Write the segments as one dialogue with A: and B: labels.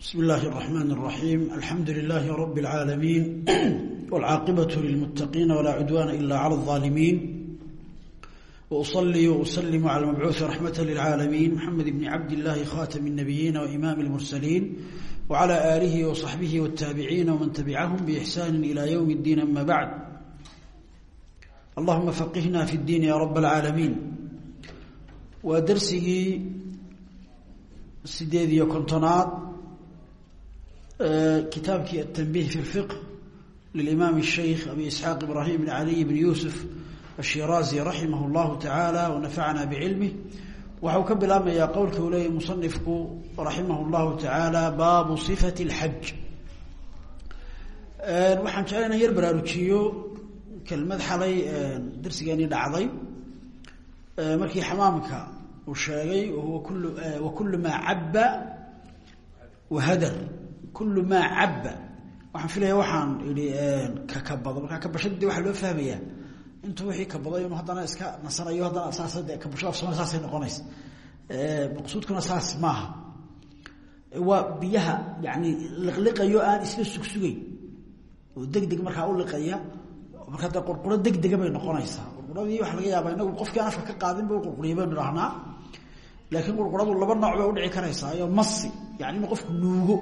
A: بسم الله الرحمن الرحيم الحمد لله رب العالمين والعاقبة للمتقين ولا عدوان إلا على الظالمين وأصلي وأسلم على المبعوث رحمة للعالمين محمد بن عبد الله خاتم النبيين وإمام المرسلين وعلى آله وصحبه والتابعين ومن تبعهم بإحسان إلى يوم الدين أما بعد اللهم فقهنا في الدين يا رب العالمين ودرسه سديد يكونتونات kitaabkii التنبيه في الفقه للإمام الشيخ أبي إسحاق إبراهيم بن علي بن يوسف الشيرازي رحمه الله تعالى ونفعنا بعلمه waxau ka bilaabmayaa qowlka uu leeyahy musanifku raximah اllahu taعaalى baabu صifaة الxaj waxaan jeclay inaan yar baraarujiyo kelmad xalay darsigeeni dhacday markii xamaamka uu sheegay wakul maa caba wahadar kul maa caba waxaan filaya waxaan ihi kakabado markaa kabashada waxaa loo fahmayaa. Intuu wixii kabaday inu haddana iska nasanayo haddana saas de kabashada afsoma saasay noqonaysa. Maqsuudkuna saas maaha. Waa biyaha yani liqliqayo aan isla sugsugeyn oo deg deg markaa u liqaya markaa de qurquro degdega bay noqonaysaa. Qurquradii waxa laga yaaba inagu qofkii aan afka ka qaadin ba qurquriya baynu dhahnaa laakiin qurquradu laba nooc bay udhici karaysaa. Iyo masi yani inuu qofku nuugo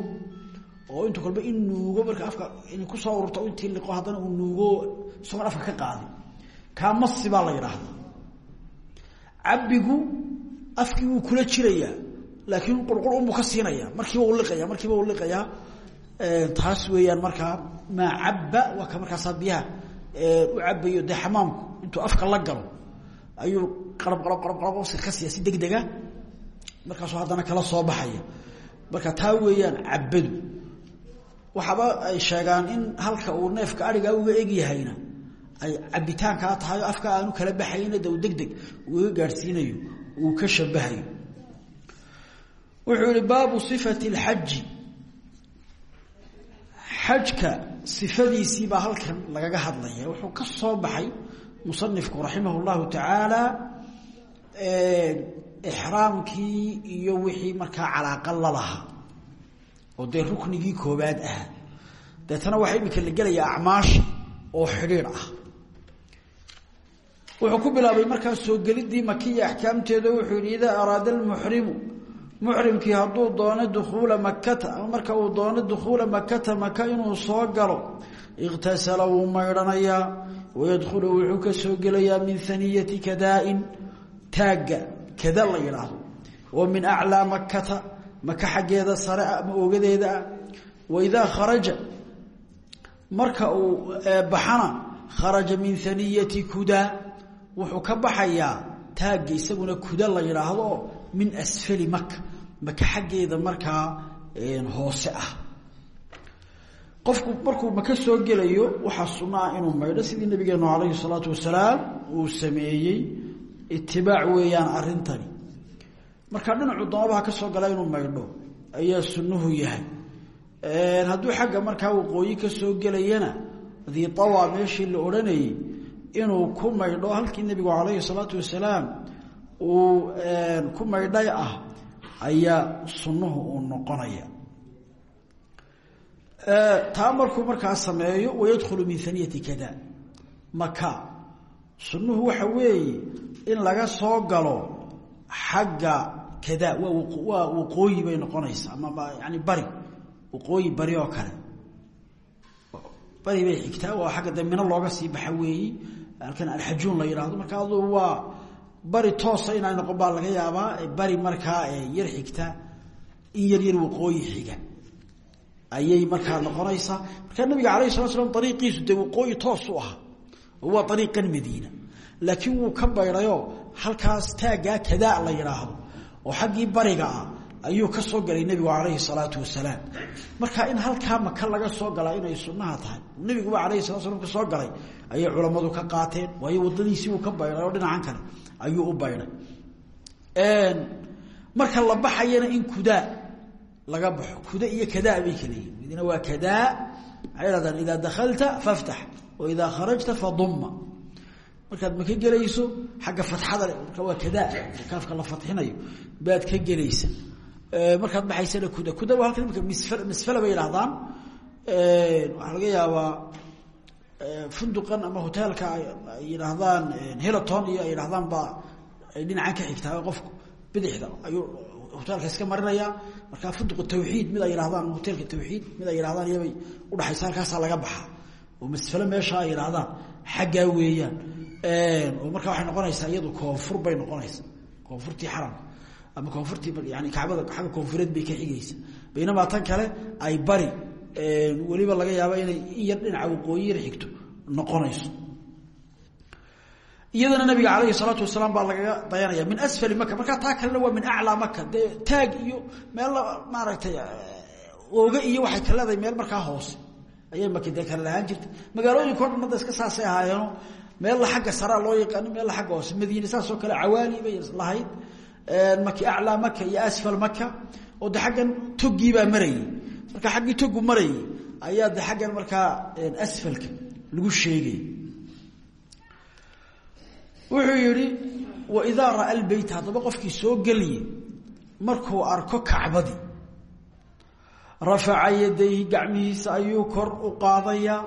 A: oo intu kolba in nuugo marka afka in ku soo ururto intii liqo haddana uu nuugo isagoon afka ka qaadin kaa masi la yidhaahdaa. Cabbigu afkii wuu kula jirayaa laakiin qurqur unbuu ka siinaya markiiba u liqaya markiiba u liqayaa taas weeyaan markaa maa cabba waa ka markaasaa biyaha u cabayo dee xamaamku intuu afka la galo ayuu qarab qarab qarab qarab ka siiya si deg dega markaasuu kala soo baxaya. Marka taa weeyaan cabbadu waxaaba ay sheegaan in halka uu neefka arigaa uga egyahayna ay cabitaankaa tahay oo afka aanu kala baxayna de uu deg deg ugaga gaadhsiinayo uu ka shabahayo wuxuu yihi baabu sifati اlxaji xajka sifadiisii baa halkan lagaga hadlaya. Wuxuu ka soo baxay musanifku raximah اllahu tacaala ixraamkii iyo wixii markaa calaaqa lalahaa oo dee ruknigii koobaad ah. Deetana waxaa imika la gelayaa acmaasha oo xidhiidh ah. Wuxuu ku bilaabay markaa soo gelidii makiya axkaamteeda wuxuu yihi idaa araada almuxrimu muxrimkii hadduu doono dukhuula makata ama marka uu doono dukhuula makata maka inuu soo galo iqtasala wuu maydhanayaa wayadkhulu wuxuu ka soo gelayaa min haniyati kadaain taagga kada la yidhaahdo oo min aclaa makata maka xaggeeda sare ah ama oogadeeda ah. Waidaa kharaja marka uu baxana kharaja min haniyati kuda wuxuu ka baxayaa taagga isaguna kuda la yidhaahdo min asfali maka maka xaggeeda markaa hoose ah. Qofku markuu maka soo gelayo waxaa sunno ah inuu maydho sidii nabigeenu calayhi salaatu wasalaam uu sameeyey itibaac weeyaan arrintani markaa dhinacu doonabaha ka soo gala inuu maydho ayaa sunnuhu yahay. Hadduu xagga markaa waqooyi ka soo gelayana diitawa meeshii la odhanayey inuu ku maydho halkii nebigu calayhi salaatu wasalaam uu ku maydhay ah ayaa sunnuhu uu noqonaya. Taa markuu markaa sameeyo wayadkhulu min haniyati kada maka sunnuhu waxa weeye in laga soo galo xagga kada waa waqooyi bay noqonaysaa ama yani bari waqooyi bari oo kale. Bari bay xigtaa waa xagga de looga sii baxa weeyi halkan alxajuun la yidhaahdo marka aduu waa bari toosa inay noqon baa laga yaabaa bari markaa yar xigta in yar yar waqooyi xiga. Ayay markaa noqonaysaa. Markaa nabiga alayh sala slam ariiqiisu dee waqooyi toos u ahaa waa ariiqan madiina. Laakiin wuu ka baydhayoo halkaas taaggaa kadaa la yidhaahdo oo xaggii bariga ah ayuu ka soo galay nebigu calayhi salaatu wasalaam. Marka in halkaa maka laga soo galaa inay sunnaha tahay nebiguba alayhi salatu slam ka soo galay ayay culammadu ka qaateen waayo waddadiisii uu ka baydhay oo dhinacan kale ayuu u baydhay marka la baxayana in kudaa laga baxo kuda iyo kadaa bay kala yihiin waa kadaa maxay hahdaan idaa dakhalta faftax wa idaa kharajta fadumma markaad maka gelayso xagga fatxada le marka waa kadaa kaafka la fatxinayo baad ka gelaysa. Markaad baxaysana kuda kuda waa halkan imika misfal misfala bay yidhahdaan waxaa laga yaabaa funduqan ama hoteelka ay yidhaahdaan helaton iyo ay yidhahdaan baa ay dhinacan ka xigtaa qofku bidixda ayuu hoteelka iska marinaya. Markaa funduq tawxiid mid ay yidhahdaan hoteelka tawxiid mid ay yidhahdaan iyabay udhaxaysa halkaasaa laga baxa. Oo masfale meesha ay yidhahdaan xaggaa weeyaan oo markaa waxay noqonaysaa iyadu koonfur bay noqonaysaa. Koonfurtii xaramka ama koonfurtii yani kacbada xagga koonfureed bay ka xigaysa. Baynamaa tan kale ay bari weliba laga yaaba inay in yar dhinaca waqooyi yar xigto noqonayso. Iyadana nabiga alayhi salaatu wasalaam baa lagaga dayanaya min asfali maka markaa taa kalena waa min aclaa maka dee taag iyo meel maaragtay ooga iyo waxay ka leedahay meel markaa hoose. Ayay maka dee kale lahaan jirtay. Magaalooyinka o dhan hadda iska saasay ahaayeeno meella xagga saraa loo yaqaano meella xagga hoose madiine saasoo kale cawaali bay lahayd. Maki aclaa maka iyo asfal maka oo de xaggan toggii baa marayay marka xaggii togu marayay ayaa de xaggan markaa asfalka lagu sheegay. Wuxuu yihi waidaa ra'a lbeyt haddaba qofkii soo geliye markuu arko kacbadii rafaca yadayhi gacmihiisa ayuu kor u qaadayaa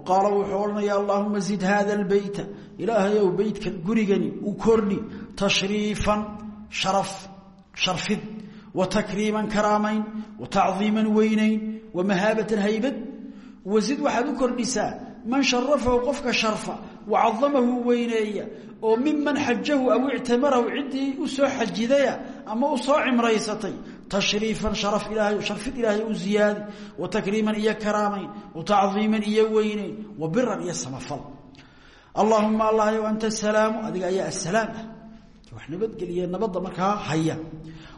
A: qaala wuxuu odhanaya allahuma zid hada lbeyta ilaahayow beytkan gurigani u kordhi tashriifan sharaf sharfid wa takriiman karaamayn wa tacdiiman weynayn wa mahaabatan haybad wazid waxaad u kordhisaa man sharafahu qofka sharfa wa cadamahu weyneeya oo miman xajahu aw ictamarahu ciddii u soo xajidaya ama u soo cimraysatay tashriifan sharaf ilaahay sharfid ilaahay u ziyaadi wa takriiman iyo karaamayn wa tacdiiman iyo weyneyn wa biran iyo samafal. Allahuma allahyow anta asalaamu adiga ayaa asalaam ah. Wax nabadgeliya nabadda markaa haya.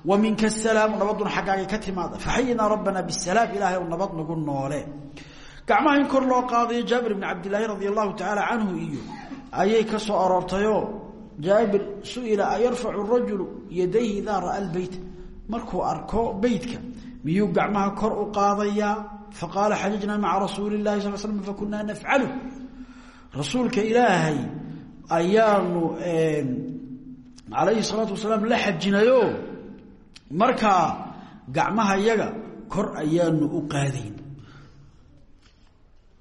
A: Wa minka asalaamu nabaduna xaggaagay ka timaada faxayinaa rabbana bisalaam ilaahay ow nabad nagu noole. Gacmaha in kor loo qaadayo jaabir bn cabdilaahi radi allahu tacaala canhu iyo ayay ka soo aroortayoo jaabir su'ila ayarfacu rajulu yadayhi idaa ra'a lbeyt markuu arko beytka miyuu gacmaha kor u qaadayaa faqaala xajajnaa maca rasuuli lahi sal slam fakunaa nafcalu. Rasuulka ilaahay ayaanu calayhi salaatu wasalaam la xajinayo markaa gacmaha yaga kor ayaanu u qaadayn.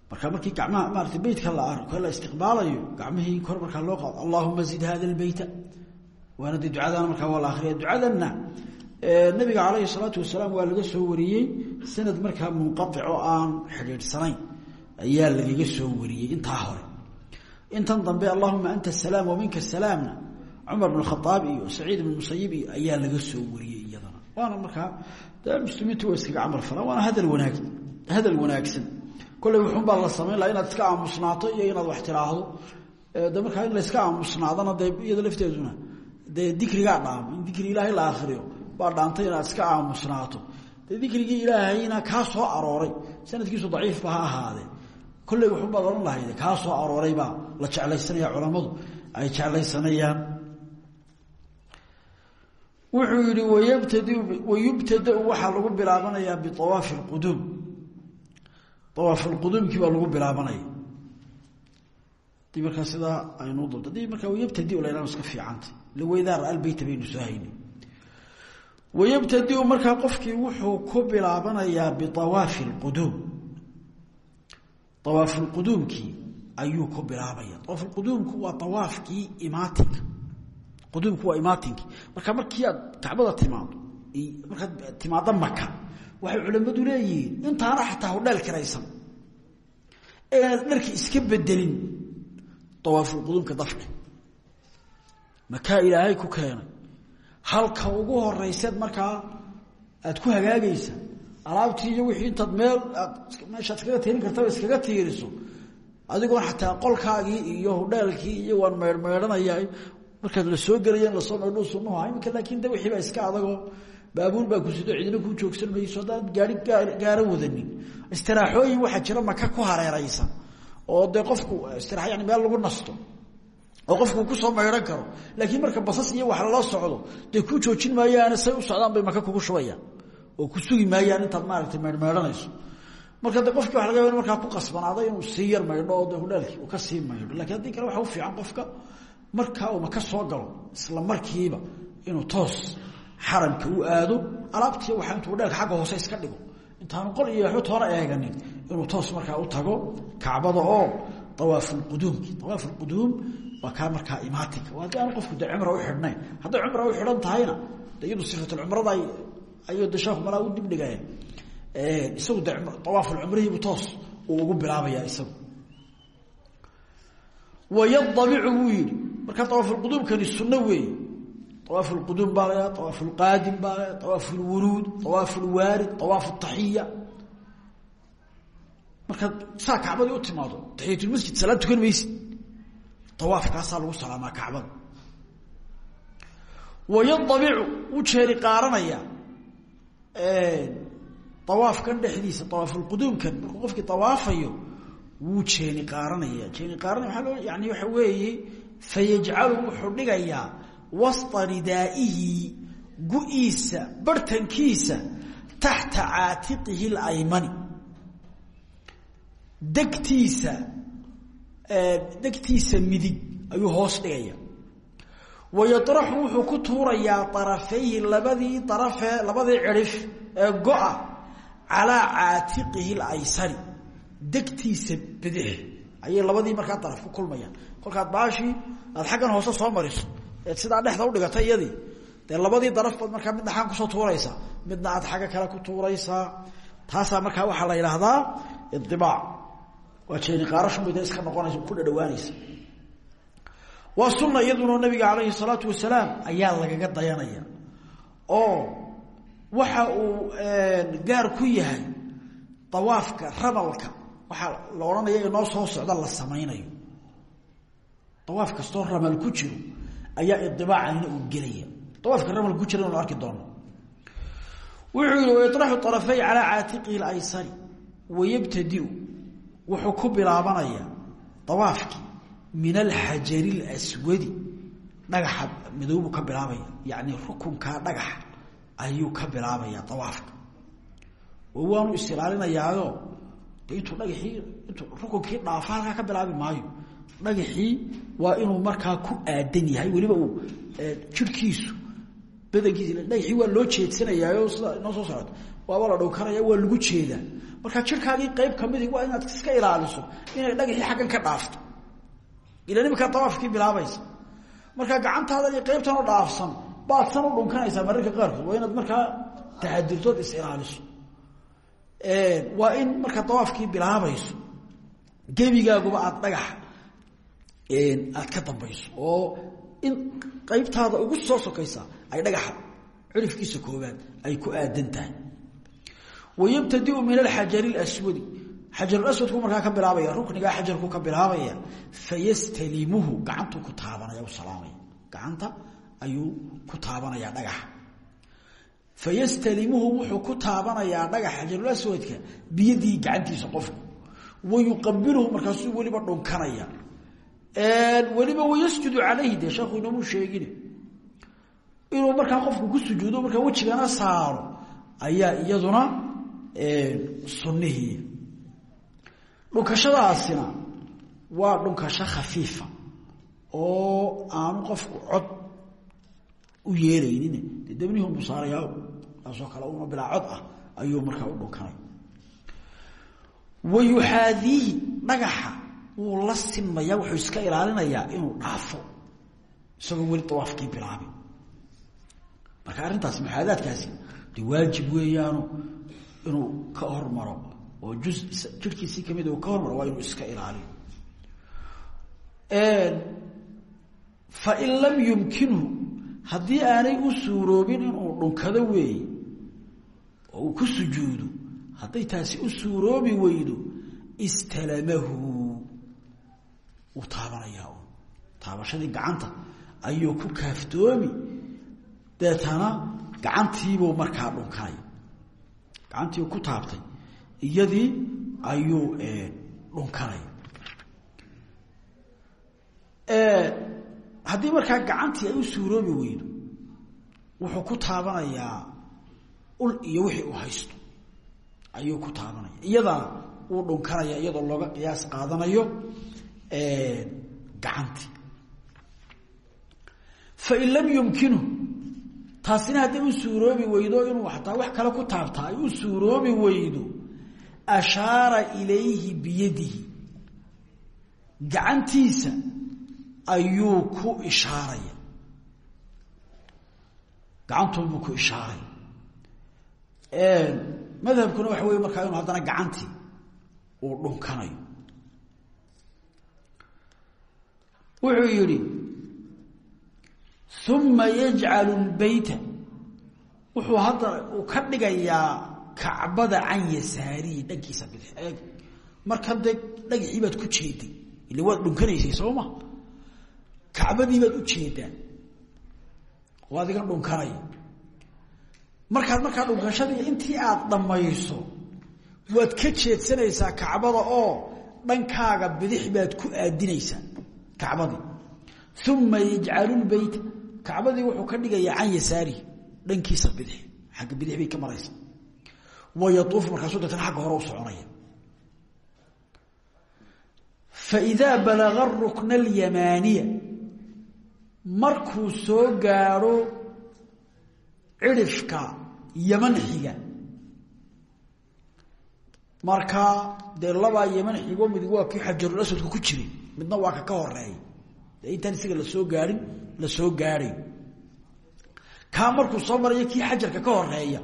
A: Marka markii gacmaha maarata beytka la arko la istiqbaalayo gacmihii kor markaa loo qaado allahuma zid hada lbeyta waana dee ducadana markaa waa la akriya nabiga calayhi salaatu wasalaam waa laga soo wariyey sanad markaa munqaic oo aan xidhiidhsanayn. Ayaa lagaga soo wariyey intaa hore. Intan dambe allahuma anta asalaam wa minka asalaamna cumar bn khaaab iyo saciid ibn musayib ayaa laga soo wariyey iyadana. Waana markaa muslimiintu waa iskaga camal falaan waana hadal wanaag hadal wanaagsan. Kolley wuxuun baa la samayn laha inaad iska aamusnaato iyo inaad wax tiraahdo. De markaa in layska aamusnaadana dee iyada lafteeduna dee dikrigaa dhaam in dikri ilaahay la akriyo baa dhaantay inaad iska aamusnaato dee dikrigii ilaahayna kaa soo arooray. Sanadkiisu daciifba ha ahaadee. Kolley wuxuunbaad odhan lahayd kaa soo arooray baa la jeclaysanaya culammadu. Ay jeclaysanayaan. Wuxuu yihi wayubtadau waxaa lagu bilaabanayaa biawaafi lquduum awaafulquduumkii baa lagu bilaabanaya. Hadii markaa sidaa aynu dabto haddii markaa wayabtadi la ydhahdo iska fiicanta ila waydaa ra albeyta baynu soo wayabtadiu markaa qofkii wuxuu ku bilaabanayaa biawaafi lquduum awaafulquduumkii ayuu ku bilaabaya awaafulquduumku waa awaafkii imaatinka quduumku waa imaatinkii marka markii aad kacbada timaado markaad timaado maka waxay culimmadu leeyihiin intaana xataa hodheel kiraysan inaad dharki iska bedelin awaafulquduumka dafdhe makaa ilaahay ku keenay halka ugu horeyseed markaa aad ku hagaagaysa alaabtii iyo wixii intaad meel aad meeshaad iskaga tiirin kartaba iskaga tiiriso adigoon xataa qolkaagii iyo hodheelkii iyo waan meyrmeydhanaya markaad la soo gelaya in la soo meydho sunuha iminka laakiin de wixii baa iska adagoo baabuur baa ku sido cidina kuu joogsan mayso haddaan gaari gaaro wadanin. Istiraaxooyin waxaa jira maka ku hareeraysan oo dee qofku istiraax yani meel lagu nasto oo qofku ku soo maydhan karo. Laakiin marka basas iyo wax lala socdo dee kuu joojin maayaane say u socdaan bay maka kugu shubayaan oo ku sugi maayaan intaad maaragtay meydhmeydhanayso marka de qofkii waa laga markaa ku qasbanaaday inuu sii yar maydho oo de uu ka sii maydho. Lakiin kale waxa u fiican qofka markaa uu maka soo galo isla markiiba inuu toos xaramka u aado alaabtii waa intuu dheelka agga hoose iska dhigo. Intaanu qol iyo waxba toona eeganin. Inuu toos markaa u tago kacbada oo awaafulquduumki awaafulquduum waa kaa markaa imaatinka haddii aanu qofku de cumra u xidhnayn. Hadday cumra u xidhan tahayna de iyadu sifatulcumrada ayuu de sheekhu malaa u dibdhigaya isagu de awaafulcumrihiibu toos uu ugu bilaabaya isagu. Wayadabicu wuu yihi marka awaafulquduumkani sunno weeye. Awaaf lquduum baa la awaaf lqaadim baa la awaaf lwuruud awaaf lwaarid awaaf taxiya. Markaad saa kacbadii u timaado taxiyatulmasjid salaad tukan maysid awaafkaasaa lagu salaamaa kacbada wayadabicu u jeeri qaaranaya awaafkan dhexdiisa awaafulquduumkan markuu qofkii awaafayo wuu jeeni qaaranaya. Jeeni qaaranaya waaa loo yani waxa weeye fayajcalu wuxuu dhigayaa wasta ridaa'ihi gu-iisa bartankiisa degtiisa midig ayuu hoos dhigaya. Wayaraxu wuxuu ku tuurayaa arafayhi labadii arafe labadii cirif ee go-a calaa caatiqihi اlaysari degtiisa bidix ayay labadii markaa daraf ku kulmayaan. Kolkaad baashii aad xaggan hoose soo mariso eed sidaa dhexda udhigatay iyadii dee labadii daraf markaa midna xaggan ku soo tuuraysaa midna aad xagga kale ku tuuraysaa taasaa markaa waxaa la yidhaahdaa idibaac waa jeeni qaarashunbay dee iska noqonaysa ku dhadhawaanaysa waa sunna iyaduna nabiga calayhi salaatu wasalaam ayaa lagaga dayanaya. Oo waxa uu gaar ku yahay dawaafka rabalka waxaa la odhanaya inoo soo socda la samaynayo. Dawaaf kastoo ramal ku jiro ayaa idibaacayna uu gelaya. Dawaafka ramal ku jira arki doono. Wuxuu yihi wayaraxu arafay calaa caatiqihi laysari wayabtadiu wuxuu ku bilaabanaya dawaafkii min alxajari lswadi dhagaxa midoobuu ka bilaabaya yani rukunkaa dhagaxa ayuu ka bilaabaya dawaafka. Oo waanu isilaalinayaayo de intuu dhagaxii intuu rukunkii ka bilaabi maayo. Dhagaxii waa inuu markaa ku aadan yahay weliba uu jirhkiisu badankiisa dhagaxii waa loo jeedsanayaayo sida inoo soo socota waaba la dhowkanaya waa lagu jeedaa marka jirkaagii qayb kamidi waa inaad iska ilaaliso inay dhagaxii xaggan ka dhaafto. Ila nimankaa dawaafkii bilaabaysa. Markaa gacantaada iyo qaybtan oo dhaafsan baad san u dhunkanaysaa mararka qaarkood waa inaad markaa taxadirtood is ilaaliso. Waa in markaa dawaafkii bilaabayso gebigaaguba aada dhagaxa aad ka dambayso. Oo in qaybtaada ugu soo sokaysa ay dhagaxa cirifkiisa koobaad ay ku aadan tahay wayabtadiu min alxajari اlswadi xajarulaswadku markaa ka bilaabaya ruknigaa xajarku ka bilaabaya fayastalimuhu gacantuu ku taabanaya salaamaya gacanta ayuu ku taabanaya dhagaxa fayastalimuhu wuxuu ku taabanayaa dhagax xajarulaswadka biyadii gacantiisa qofku wayuqabiluhu markaasuu weliba dhunkanaya weliba wayasjudu calayhi dee sheekhu inoomu sheegin inuu markaa qofku ku sujuudo markaa wejigana saaro ayaa iyaduna sunnihii dhunkashadaasina waa dhunkasho khafiifa oo aanu qofku cod u yeelaynin de dabnihi unbu saarayaa taasoo kale una bilaa cod ah ayuu markaa u dhunkanay wayuxaadiihi dhagaxa wuu la sinmaya wuxuu iska ilaalinayaa inuu dhaafo isagoo weli dawaafkii bilaabin marka arrintaas muxaadaadkaasi de waajib weeyaano inuu ka hormaro oo juz jirhkiisii ka mid uu ka hormaro waa inuu iska ilaaliyo. Fain lam yumkinhu haddii aanay u suuroobin inuu dhunkado weeye oo uu ku sujuudo hadday taasi u suuroobi weydo istalamahu. Wuu taabanayaa taabashadii gacanta ayuu ku kaaftoomi deetana gacantiibuu markaa dhunkanaya gacantiiu ku taabtay. Iyadii ayuu dhunkanaya haddii markaa gacantii ay u suuroobi weydo wuxuu ku taabanayaa ul iyo wixii uu haysto. Ayuu ku taabanaya iyadana wuu dhunkanaya iyadoo looga qiyaas qaadanayo gacantii. Fain lam yumkinu taasina hadday u suuroobi weydo inuu hataa wax kale ku taabta ay u suuroobi weydo. Ashaara ilayhi biyadihi. Gacantiisa ayuu ku ishaaraya. Gacantuubuu ku ishaaray madhabkuna waxa wey markaa inuu haddana gacantii uu dhunkanayo. Wuxuu yihi uma yajcalu lbeyta wuxuu hadda uu ka dhigayaa kacbada can yasaarihi dhankiisa bidix eeg markan dee dhagaxii baad ku jeeday ila waad dhunkanaysay soo ma? Kacbadii u jeedaa oo adiga dhunkanaya markaad markaa dhunkashadii intii aad dhammayso waad ka jeedsanaysaa kacbada oo dhankaaga bidix baad ku aadinaysaa kacbadii. Uma yajcalu lbeyta kacbadii wuxuu ka dhigayaa can yasaarihi dhankiisa bidix. Agga bidix bay ka maraysa. Wayauufu markaasuu deetana agga hore u soconaya. Faidaa balaga rukna alyamaaniya markuu soo gaadho cidhifka yaman xiga markaa dee labaa yaman xigo mid waa kii xajarulaswadka ku jiray midna waa ka ka horreeya dee intaan isaga la soo gaadhin la soo gaadhay kaa markuu soo marayo kii xajarka ka horreeya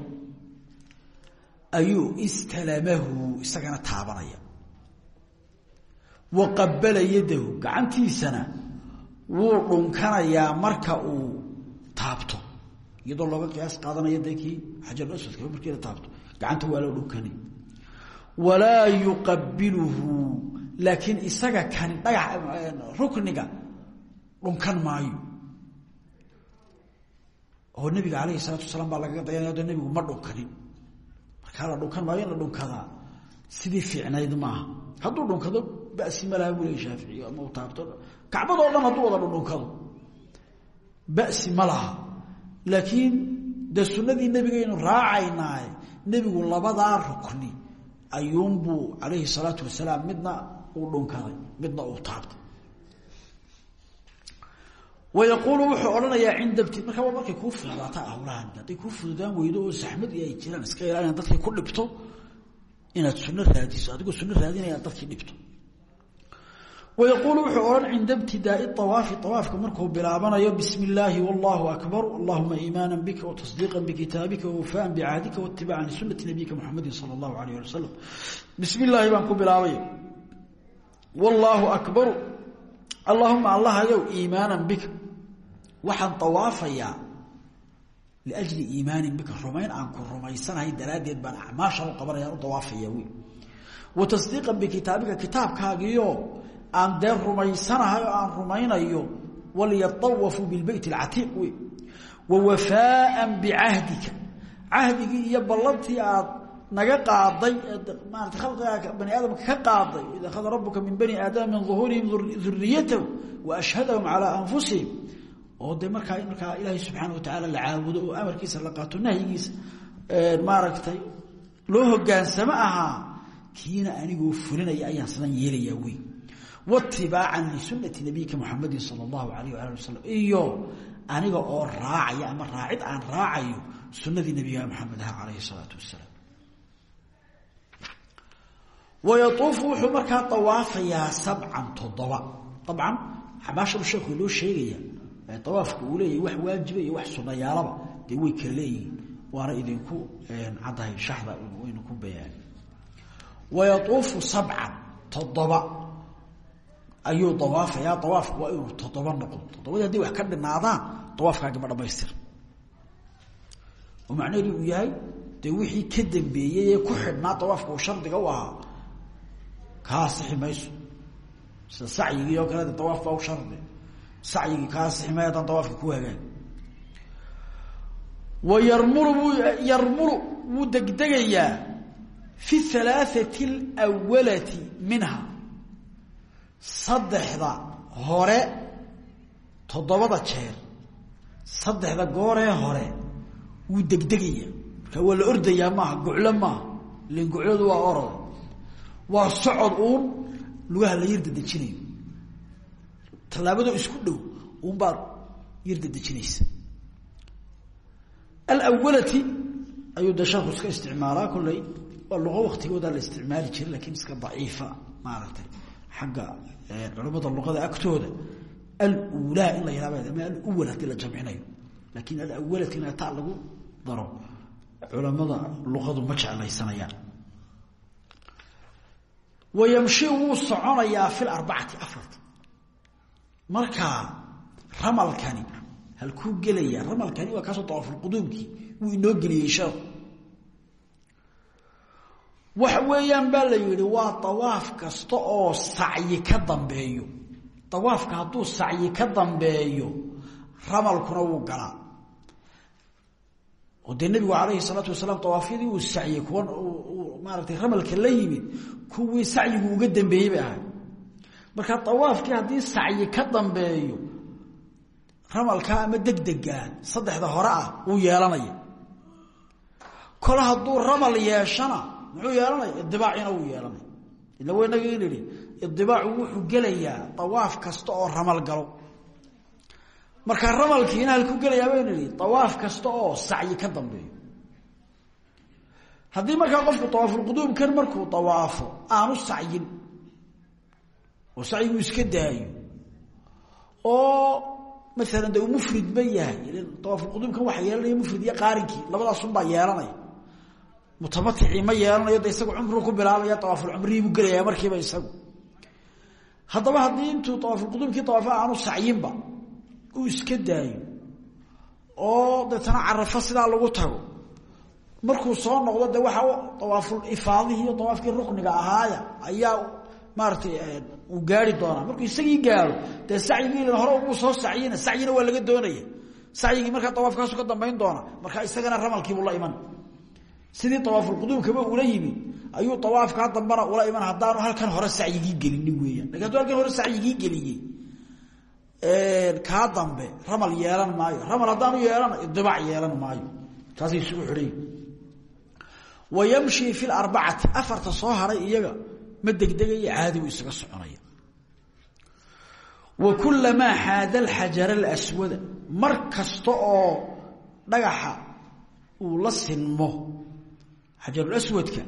A: ayuu istalamahu isagana taabanaya. Wa qabala yadahu gacantiisana wuu dhunkanayaa marka uu taabto. Iyadoo looga qiyaas qaadanaya dee kii xajarulaswadka markii la taabto gacanta waa loo dhunkanay walaa yuqabiluhu laakiin isaga kani dhagax rukniga dhunkan maayo oo nabiga alayhi salaatu wasalaam baa lagaga dayanaya de nabigu ma dhunkanin markaa la dhunkan maayo in la dhunkadaa sidii fiicnayd maaha hadduu dhunkado basi malaha buu leey shaaficiy ama u taabto kacbadoo dhan hadduu wada dhundhunkado basi ma laha. Laakiin dee sunnadii nebigaynu raacaynaaye nebigu labadaa rukni ayuunbuu calayhi salaatu wasalaam midna uu dhunkaday midna uu taabtay wayaquulu wuxuu odhanayaa cinda bti markaa waa markay kuu fududaata hawlahan hadday kuu fududaan weydo oo saxmad iyo ay jiraan iska ilaalina dadkii ku dhibto inaad sunno raadiso adigoo sunno raadinaya ad dadkii dhibto wayaquulu wuxuu odhan cinda ibtidaai awaafi awaafka markuu bilaabanayo bismi illaahi wallahu akbar allahuma iimaana bika watasdiiqa bikitaabika wawafaan bicahdika waitibaacan lisunati nabiyika muxamedin sala allahu alayh ali wasalam bismi illaahi baan ku bilaabaya wallaahu akbaru allahuma allahayow iimaanan bika waxaan awaafayaa liajli iimaanin bika rumayn aan ku rumaysanahay daraaddeed baan acmaashan u qabanaya u dawaafaya wy wa tasdiiqan bikitaabika kitaabkaagiio aan dee rumaysanahay oo aan rumaynayo walyatawafuu bilbeyt alcatiiq wey wa wafaaan bicahdika cahdigii iyo ballantii aad naga qaaday maarata khalqigaa bani aadamka ka qaaday id akhada rabuka min bani aadama min duhuurihim duriyatahu wa oo de markaa markaa ilaahay subxaana watacaala la caabudo oo amarkiisa la qaato nahyigiisa maaragtay loo hogaansamo ahaa kiina anigoo fulinaya ayaan sidan yeelayaa wey watibaacan lisunati nabiyika muxamedin sala allahu alayh waali iyo aniga oo raacaya ama raacid aan raacayo sunadii nabiga maxamed aha calayhi salaatu wasalaam wayauufu wuxuu markaa awaafayaa sabcan toddoba. Abcan xabaashabu loo sheegaya awaafka uu leeyahy wax waajiba iyo wax sunayaalaba dee way kala leeyihiin. Waana idinku caddahay shaxda waynu ku bayaan wayauufu sabcan toddoba. Ayuu awaafayaa awaafku waa inuu toddoba noqdo. Toddobadii hadday wax ka dhinaadaan awaafkaagama dhamaystir oo macnaheedu yahay dee wixii ka dambeeyey ee ku xidhnaa awaafka uu shardiga u ahaa kaa asixi mayso sida sacyigii oo kale sacyigii kaa asixi maayo haddaan awaafka ku hagaag wa yarmulu yarmulu wuu degdegayaa fi halaaثati اlawalati minha saddexda hore toddobada jeer saddexda gooree hore wuu degdegaya markaa waa la ordayaa maaha guclo maaha ilan gucladu waa orod. Waa socod uun lugaha la yar dadejinayo tallaabadoo isku dhow uun baad yar dadejinaysa alawalati ayuu de sheekhu iska isticmaalaa kolley waa luqo waktigoodaa la isticmaali jiray laakiin iska daciifa maaragtay. Xagga culamada luqada agtooda. Alulaa in la yihahdo ama aluwal haddii la jamcinayo. Lakin alawalati in ta lagu daro culamada luqadu ma jeclaysanayaan. Wayamshi wuu soconayaa fi arbacati afarta markaa ramalkani halkuu gelaya ramalkani waa kaasoo dawaafulquduumkii wuu inoo geliyey sheekhu waxa weeyaan baa la yihi waa dawaaf kasta oo sacyi ka dambeeyo. Dawaafka hadduu sacyi ka dambeeyo ramalkuna wuu galaa. Oo dee nabigu alayhi salaatu wasalaam dawaafyadii uu sacyey kuwan maaratay ramalka la yimid kuwii sacyigu uga dambeeyey bay ahay marka dawaafkii haddii sacyi ka dambeeyo ramalka ama degdegaa saddexda hore ah wuu yeelanaya. Kol hadduu ramal yeeshana muxuu yeelanaya? Idibaacina wuu yeelanaya. Ila waynaga nihi idibaacu wuxuu gelayaa dawaaf kasta oo ramal galo. Marka ramalkiina halku gelayaa baynu nihi dawaaf kasta oo sacyi ka dambeeyo. Haddii markaa qofku dawaafulquduumkan markuu dawaafo aanu sacyin oo sacyigu iska daayo. Oo maalan de mufrid ba yahay. Dawaafulquduumkan waxa yeelanaya mufrid iyo qaarinkii. Labadaasunbaa yeelanaya mutamaticii ma yeelanayo de isagu cumru ku bilaabaya dawaafulcumrihii buu gelayaa markiiba isagu. Haddaba haddii intuu dawaafulquduumkii dawaafo aanu sacyinba uu iska daayo oo deetana carafo sidaa lagu tago markuu soo noqdo waxa dawaaful ifaadihii iyo dawaafkii rukniga ahaaya ayaa maaratay uu gaari doonaa. Markuu isagii gaaro dee sacyigii hore uu soo sacyina sacyina waa laga doonaya. Sacyigii markaa dawaafkaasu ka dambayn doona marka isagana ramalkiibuu la iman. Sidii dawaafulquduumkaba ula yimi ayuu dawaafkaa dambana ula iman haddaanu halkan hore sacyigii gelinin weeyaan. Lakin haduu halkan hore sacyigii geliyey kaa dambe ramal yeelan maayo. Ramal haddaanu yeelana idibaac yeelan maayo. Taasay isugu xidhay. Wa yamshi fi larbacati afarta ma degdegayo caadi buu isaga soconaya. Wa kulamaa xaada alxajara alaswada mar kasta oo dhagaxa uu la sinmo xajarulaswadka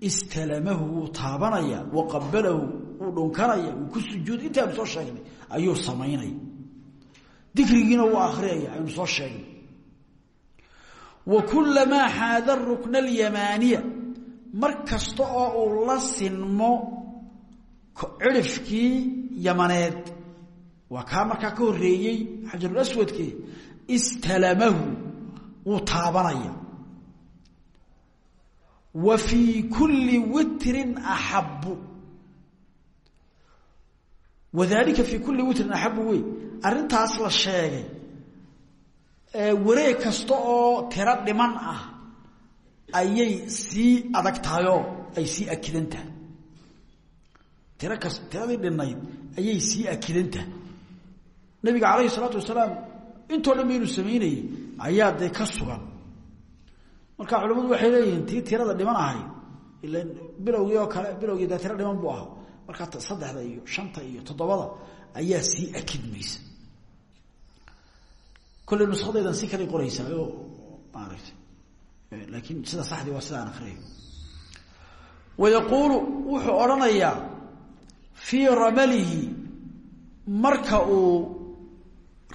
A: istalamahu wuu taabanaya wa qabalahu wuu dhunkanaya wuu ku sujuud intaanu soo sheegnay ayuu samaynaya dikrigiina wuu akhriyaya aynu soo sheegnay. Wa kulamaa xaada rukna alyamaaniya mar kasta oo uu la sinmo cirifkii yamaneed. Waa kaa markaa ka horeeyey xajarulaswadkii istalamahu wuu taabanaya. Wa fii kulli witrin axabu wadalika fii kulli witrin axabu wey. Arrintaas la sheegay. Wareeg kasta oo tiro dhiman ah ayay sii adag tahayoo ay sii akidan tahay tiro tiradii dhinayd ayay sii akidan nabiga calayhi salaatu wasalaam intoo dhan ba inuu samaynayey ayaa dee ka sugan. Marka culamadu waxay leeyihiin tii tirada dhiman ahay ila bilowgii kale bilowgii dee dhiman buu ahaa. Markaa saddexda iyo shanta iyo toddobada ayaa sii akidmaysa kolley nuskadaydan si kalay qoraysaa oo maaragtay laakiin sida saxdii waa sida aan akriyayo wayaquulu wuxuu odhanayaa fii ramalihi marka uu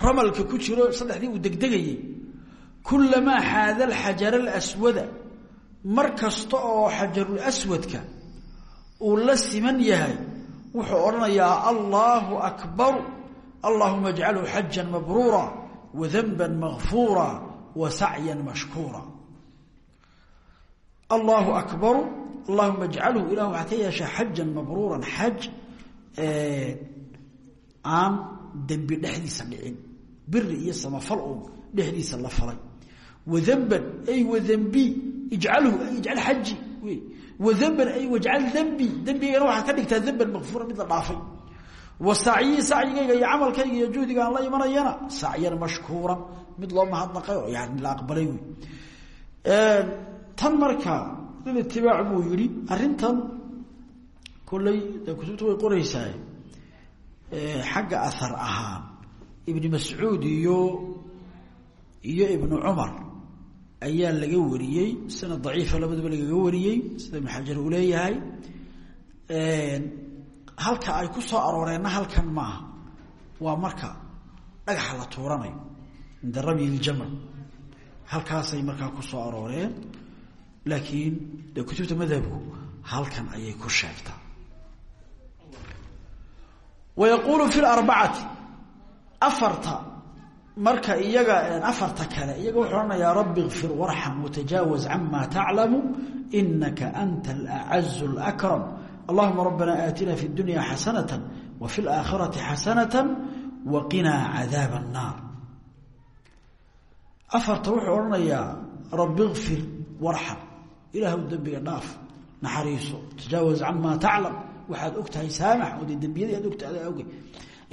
A: ramalka ku jiro saddexdii uu degdegayey kulamaa xaada alxajara alaswada mar kasta oo xajarulaswadka uu la siman yahay wuxuu odhanayaa allaahu akbaru allahuma ajcalhu xajan mabruura wadanba makfuura wa sacyan mashkuura allaahu akbaru allahuma ajcalhu ilah waxaa ka yeeshaa xajan mabruuran xaj aan dembi dhexdiisa dhicin biri iyo samafal uun dhexdiisa la falay. Wadanban ay wadanbi ijcalhu ijcal xaji wey. Wadanban ay wajcal dembi dembigana waxaad ka dhigtaa danban makfuura mid la dhaafay. Wa sacyii sacyigayga iyo camalkayga iyo juhdiga aan la imanayana sacyan mashkuuran mid loo mahadnaqay oo tan marka dad itibaac buu yihi arrintan kolley kutubta way qoraysaa. Xagga ahar ahaan ibni mascuud iyo iyo ibnu cumar ayaa laga wariyey sanad daciifa labadaba lagaga wariyey sida ibn xajar uu leeyahay. Halka ay ku soo arooreenna halkan maaha waa marka dhagaxa la tuuranayo cinda ramyi ljamr halkaasay markaa ku soo arooreen laakiin de kutubta madhabku halkan ayay ku sheegtaa. Wa yaquulu fi arbacati afarta marka iyaga afarta kale iyaga wuxuu ohanayaa rabbi ikfir warxam watajaawaz cama taclamu inaka anta alacazu lakram allahuma rabbana aatina fi dunya xasanata wafi laakhirati xasanata waqinaa cadaaba annaar afarta wuxuu rabbi ikfir warxam ilaahw dembiga dhaaf naxariiso tajaawaz cama taclam waxaad og tahay saamax oo dee dembiyadii aad ogtahay adaa oge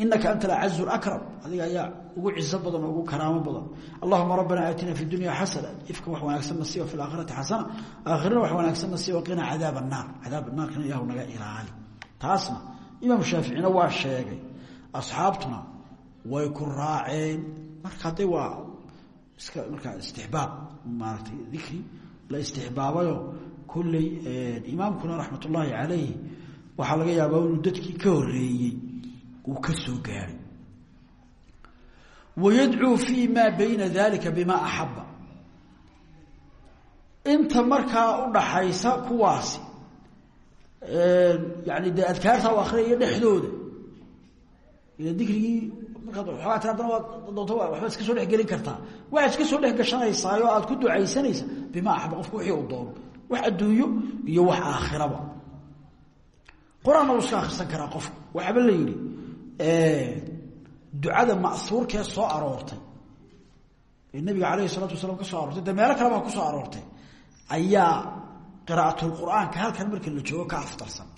A: inaka anta alacazu lakram adiga ayaa ugu cizo badan oo ugu karaamo badan allahuma rabbana aatina fi dunya xasana ifka wax wanaagsanna si fi laakhirati xasana aakhirana wax wanaagsanna si waqina cadaab annaar cadaab naarkana ilahu naga ilaali taasna imaam shaaficina waa sheegay asxaabtuna way ku raaceen marka hadde waa iska markaa istixbaab la istixbaabayo. Kolley imaamkuna raxmat ullaahi calayh waxaa laga yaabaa inuu dadkii ka horeeyey uu ka soo gaaray. Wayadcuu fii maa bayna dalika bima axaba inta markaa udhaxaysa kuwaasi yani dee adkaarta u akriyaya dhexdooda ila dikrigii markaad haddana waad doonto waxbaad iska soo dhex gelin kartaa. Waxaad iska soo dhex gashanaysaayoo aad ku ducaysanaysa bima axaba qofku wixii uu doono. Wax adduunyo iyo wax aakhiraba. Soo aroortay. Ee nabiga calayhi isalaatu wasalaam ka soo aroortay dee meelo kale baa ku soo aroortay. Ayaa qiraa'atulqur'aanka halkan marka la joogo ka afdarsan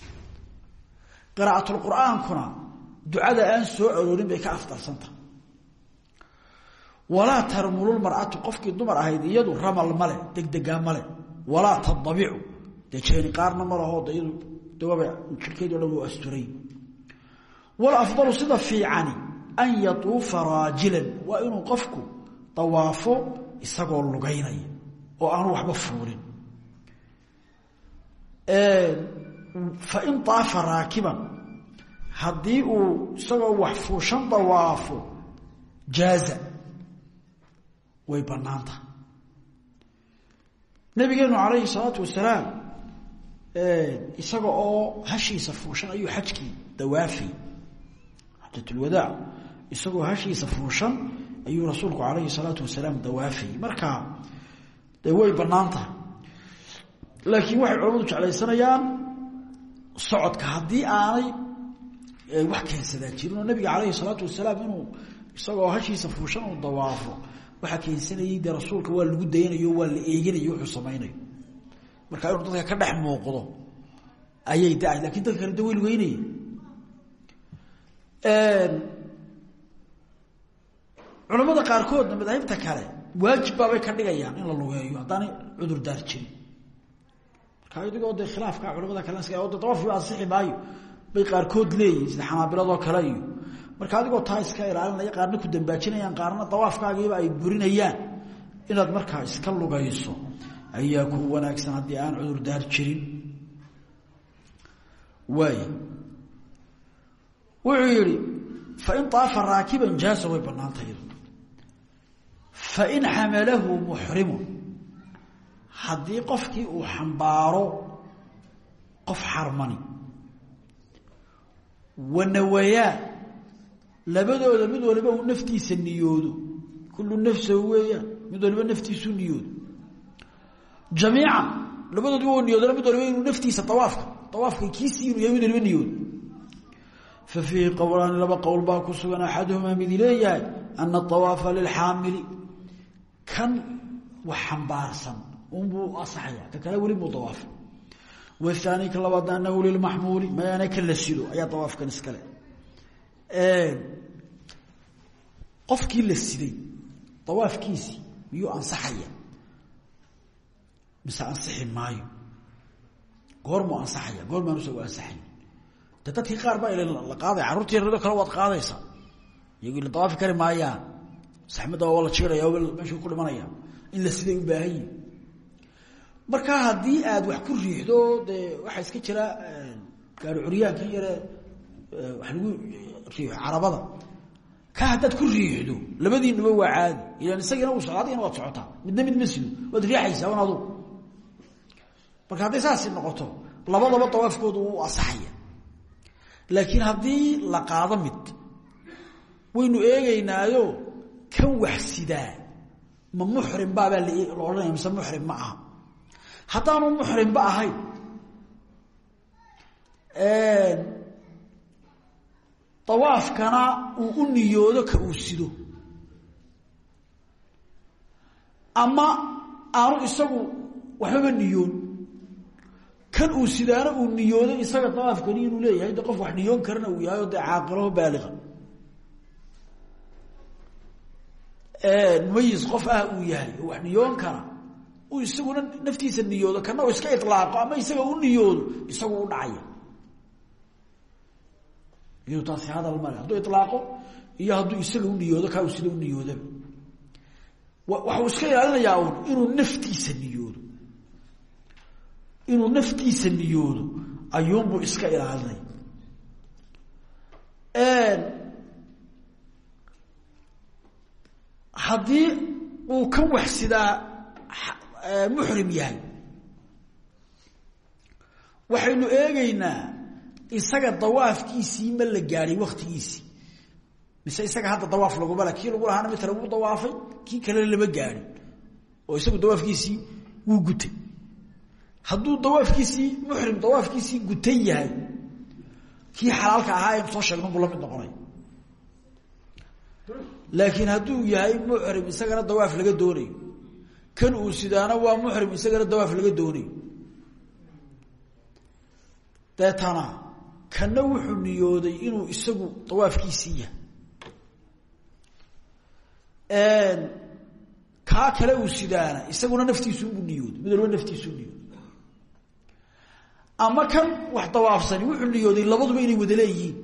A: qiraa'atulqur'aankuna ducada aan soo aroorin bay ka afdarsantahay walaa tarmululmar'atu qofkii dumar ahayd iyadu ramal male degdegaa male walaa tadabicu dee jeeni qaarna ma laho iyadu dawaba jirkeedii o dhan wuu asturay walafdalu sida fiicani an yatuufa raajilan waa inuu qofku dawaafo isagoo lugaynaya oo aanu waxba fuulin. Fain aafa raakiban haddii uu isagoo wax fuushan dawaafo jaaza. Way banaanta nabigeenu calayhi salaatu wasalaam isaga oo hashiisa fuushan ayuu xajkii dawaafay. Xajatulwadaac isagoo hashiisa fuushan ayuu rasuulku calayhi salaatu wasalaam dawaafay. Marka dee way bannaan tahay laakiin waxay culamadu jeclaysanayaan socodka. Haddii aanay wax keensadaa jirin oo nabiga calayhi salaatu wasalaam inuu isagoo hashiisa fuushan uu dawaafo waxaa keensanayay dee rasuulka waa lagu dayanayo waa la eeganayo wuxuu samaynayo. Marka inuu dadka ka dhex muuqdo ayay da laakiin dadka kale da way lugeynaya culamada qaarkoodna madaahibta kale waajib baabay ka dhigayaan in la lugeeyo haddaanay cudurdaar jirin. Marka adigoo dee khilaafka culamada kale de dawaafki ansixi maayo bay qaarkood leeyihiin sida xanaabiladoo kale iyo marka adigoo taa iska ilaalinaya qaarna ku dambaajinayaan qaarna dawaafkaagiiba ay burinayaan. Inaad markaa iska lugayso ayaa ku wanaagsan haddii aan cudurdaar jirin. Waay. Wuxuu yihi fain aafa raakiban jaaza way banaantay fain xamalahu muxrimu haddii qofkii uu xambaaro qof xarmani wanawayaa labadooda mid waliba uu naftiisa niyoodo. Kullu nafsahu weeyaan mid waliba naftiisu niyoodo. Jamiican labadoodiba oo niyoodana mid waliba inuu naftiisa awaafka awaafka kiisii inuu yahay mid waliba niyoodo. Fa fiihi qowlaani laba qowl baa ku sugan axaduhumaa midi leeyahay ana awaafa lilxaamili. Kan wax xambaarsan. Unbuu asaxaya ka waani ka labaadna anahu lilmaxmuuli mayaana ka la sido ayaa awaafkan iskale. Qofkii la siday awaafkiisii miyuu ansaxaya? Mise ansixi maayo? Goormuu ansaxaya goormaan usa ansaxay. De dadkii qaar baa la qaaday carruurtii yarado kale waad qaadaysaa. Iyagu dawaafi kari maayaan. Saxmadda waa la jiiraya meeshuu ku dhimanaya. In la siday u markaa haddii aad wax ku riixdo dee iska jira gaari curyaankan yare wax lagu riixo carabada. Ka haddaad ku riixdo labadiinuba waa caadi. Ilan isagiina uu socda adigina waad socotaa. Midna mid ma sido waad riixaysaa wan marka hadday saasi noqoto labadaba dawaafkoodu wuu asaxaya. Laakiin haddii la qaado mid waynu eegeynaayo kan wax sidaa ma muxrim baabaa la odhanaya mise muxrim ma aha haddaanu muxrimba ahayn. Dawaafkana uu u niyoodo ka uu sido. Ama aanu isagu waxbaba niyoon. Kan uu sidaana uu niyoodo isaga dawaafkani inuu leeyahay de qof wax niyoon karana uu yahay o dee caaqilaho baaliga mumayis qof ah uu yahay oo wax niyoon kara uu isaguna naftiisa niyoodo kana iska ilaaqo ama isaga u niyoodo isagu u dhacaya iyado taasi hadal male hadduu ilaaqo iyo hadduu isaga u niyoodo kaa uu sida u niyoodaba waxau iska ilaalinayaa un inuu naftiisa niyoodo. Inuu naftiisa niyoodo ayuunbuu iska ilaalinaya haddii uu kan wax sidaa muxrim yahay. Waxaynu eegeynaa isaga dawaafkiisii ma la gaadhay waktigiisii mise isaga hadda dawaaf laguma le kii lagu lahaana mitala wuu dawaafay kii kalena lama gaadhin. Oo isagu dawaafkiisii wuu gutay. Hadduu dawaafkiisii muxrim dawaafkiisii gutan yahay kii xalaalka ahaa aynu soo sheegno buu la mid noqonay. Laakiin hadduu yahay muxrim isagana dawaaf laga doonayo kan uu sidaana waa muxrim isagana dawaaf laga doonayo deetana kana wuxuu niyooday inuu isagu dawaafkiisii yahay. Kaa kale uu sidaana isaguna naftiisuunbuu niyooday mid walba naftiisuu niyooday. Ama kan wax dawaafsani wuxuu niyooday labaduba inay wada leeyihiin.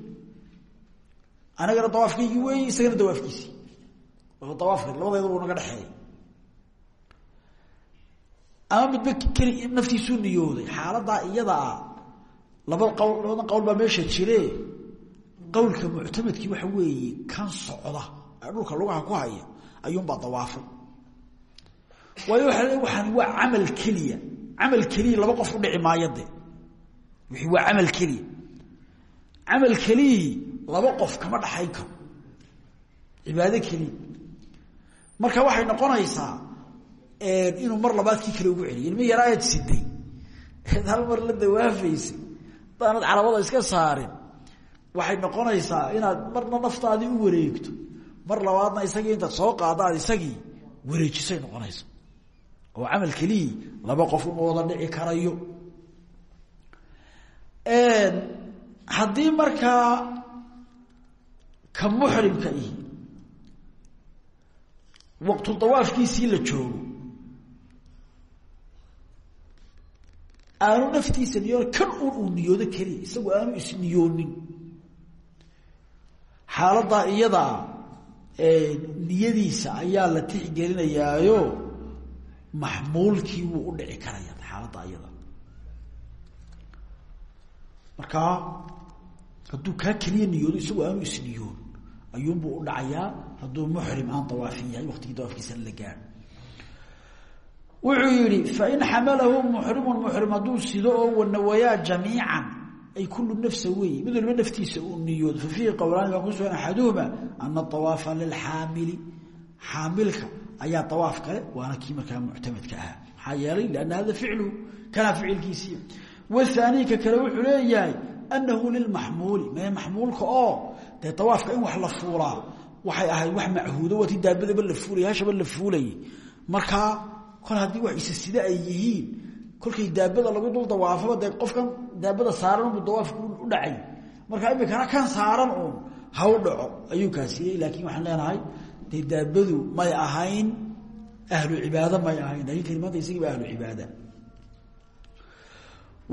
A: Anagana dawaafkaygii weeye isagana dawaafkiisii dawaafka labadeedaba u naga dhexeeya ama midba naftiisuu niyooday. Xaaladaa iyadaa labada qawl labadan qawl baa meesha jire. Qawlka muctamadkii waxa weeye kan socda ee dhulka lugaha ku haya ayuunbaa dawaafay. Waayo waxaan waa camal keliya. Camal keliya laba qof u dhici maayo de. Wixii waa camal keliya. Camal keliyii laba qof kama dhaxayn karo cibaado keliya. Marka waxay noqonaysaa inuu mar labaad kii kale ugu celiyo ilmi yaraayaad siday eed hal mar la dawaafaysay. Hadaanad carabada iska saarin waxay noqonaysaa inaad marna naftaadii u wareegto. Mar labaadna isagii intaad soo qaado aad isagii wareejisay noqonaysa oo camal keliyii laba qof uma wada dhici karayo. Haddii markaa ka muxrimka ihi waqtu dawaafkiisii la joogo aanu naftiisa niyoon kan un uu niyoodo keliya isagu aanu isniyoonin xaaladaa iyadaa niyadiisa ayaa la tixgelinayaayo maxmuulkii wuu u dhici karaya xaaladda iyada. Markaa hadduu kaa keliya niyoodo isagu aanu isniyoon ayuunbuu u dhacayaa hadduu muxrim aan dawaafin yahay waqtigii dawaafkiisana la gaadho wuxuu yihi fain xamalahu muxrimu muxrim hadduu sido oo wanawayaa jamiican ay kulu nafsa wey mid waliba naftiisa uu niyoodo. Fa fiihi qowlaani baa ku sugan axaduhuma ana awaafa lilxaamili. Xaamilka ayaa awaaf kale waana kii markaa muctamadka ahaa. Maxaa yeelay lianna hada ficluhu kanaa ficilkiisii wahaanii ka kale wuxuu leeyahay anahu lilmaxmuuli. Mee maxmuulka oo dee awaafka in wax la fuulaa waxay ahayd wax machuudo waati daabadaba la fuulay hashaba la fuulayay kol haddii wax isa sida ay yihiin kolkay daabada lagu dul dawaafaba dee qofkan daabada saaran unbu dawaafku u dhacay. Markaa imikana kan saaran uun ha u dhaco ayuu kaasiyey laakiin waxaan leenahay dee daabadu may ahayn ahlu cibaado may ahayn laakiin kalimaanta isagiiba ahlu cibaada.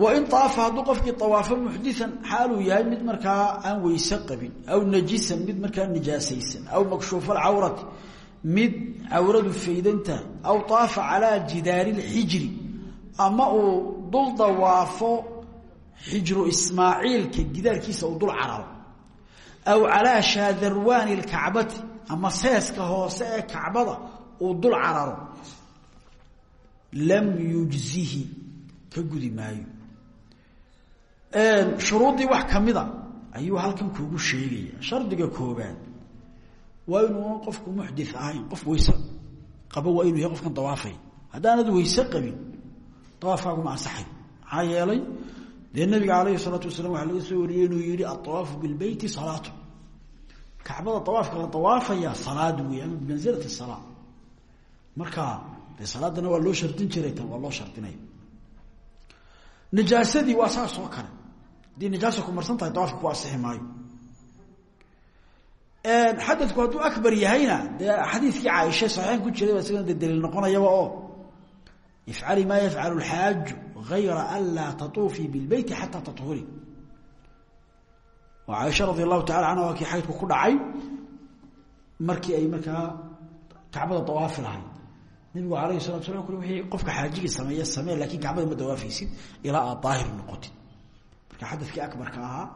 A: Wain aafa hadduu qofkii awaafo muxdian xaaluu yahay mid markaa aan weyse qabin aw najisan mid markaa nijaasaysan aw makshuufa alcawrati mid cawradu faydantahay aw taafa calaa jidaari lxijri ama uu dul dawaafo xijru ismaaciilka gidaarkiisa uu dul cararo aw calaa shaadarwaani lkacbati ama seeska hoose ee kacbada uu dul cararo lam yujzihi ka gudi maayo. Shuruuddii wax kamida ayuu halkan kuugu sheegaya shardiga koobaad waa inuuna qofku muxdi ahayn qof weyse qaba waa inuu yahay qofkan dawaafay. Haddaanad weyse qabin dawaafkaaguma ansaxay. Maxaa yeelay dee nabiga alayhi salaatu wasalaam waxaa laga soo wariyey inuu yihi aawaafu bilbeyti salaatu kacbada awaafka la dawaafaya salaad wey ama bimansilati salaa marka dee salaadana waa loo shardin jiray tan waa loo shardinaya najaasadii waa saas oo kale xadadku hadduu abar yahayna dee xadiidkii caaisha ku jiray baa isagana de daliil noqonayaba oo. Ifcali maa yafcalu gayra an laa tatuufii bilbeyti xataa tathuri oo caaisha radi allahu tacala canha waa kii ku dhacay markii ay markaa kacbada dawaafi lahayd nabigu alayhi salatu sala ui wii qofka xaajigii sameeya samee laakiin kacbada ma dawaafaysid ilaa aad daahir noqotid. Marka xadadkii abarka ahaa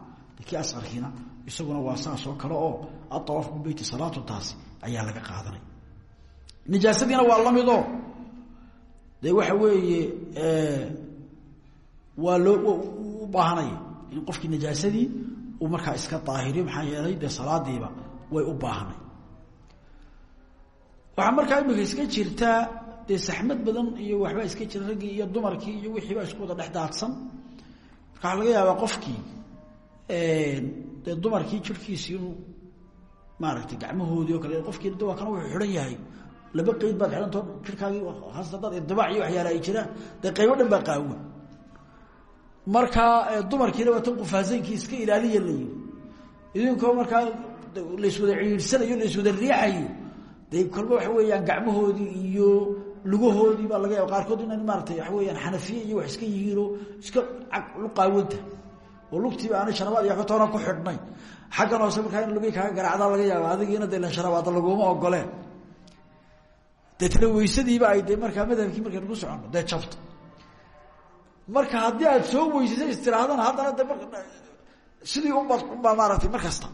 A: kii asqarkiina isaguna waa saas oo kale oo aawaaf bibeyti salaatu taasi ayaa laga qaadanay. Nijaasadiina waa lamidoo dee waxa weeye waa loo u in qofkii najaasadii uu markaa iska daahiriyo maxaa yeelay dee salaadiiba way u baahanay waxaa markaa imika iska jirtaa dee saxmad badan iyo waxbaa iska jira raggii iyo dumarkii iyo wixiibaa isku wada dhex daadsan. Marka waxaa laga yaabaa qofkii dee dumarkii jirkiisi inuu maaragtay gacmahoodii oo kale qofkii de waa kana wuxuu xidhan yahay. Laba qeyd baad xidhantao jirkaagii haasta dad idibaac iyo waxyaala ay jiraan. Dee dhan baa qaawan. Markaa dumarkiina waa tan qufaasankii iska ilaaliya la yiri idinkoo markaa layswada ciiirsanayo layswada riixayo dee kolba waxa weeyaan gacmahoodii iyo lugahoodii baa laga yaaba qaarkood inan maaratay waxa weyaan xanafiye iyo wax iska yihiinoo iska luqaawanta oo lugtiiba aanay sharabaad iyo toona ku xidhnay. Xaggan hoose markaa in lugi kaaga garaacdaa laga yaaba adigiina de ilan sharabaada laguma ogoleen deetna weysadiiba ay de markaa madhabkii markaynu ku soconno dee jabto. Marka haddii aad soo weysasay istiraadana haddana de sidii unba unbaa maaratay mar kasta.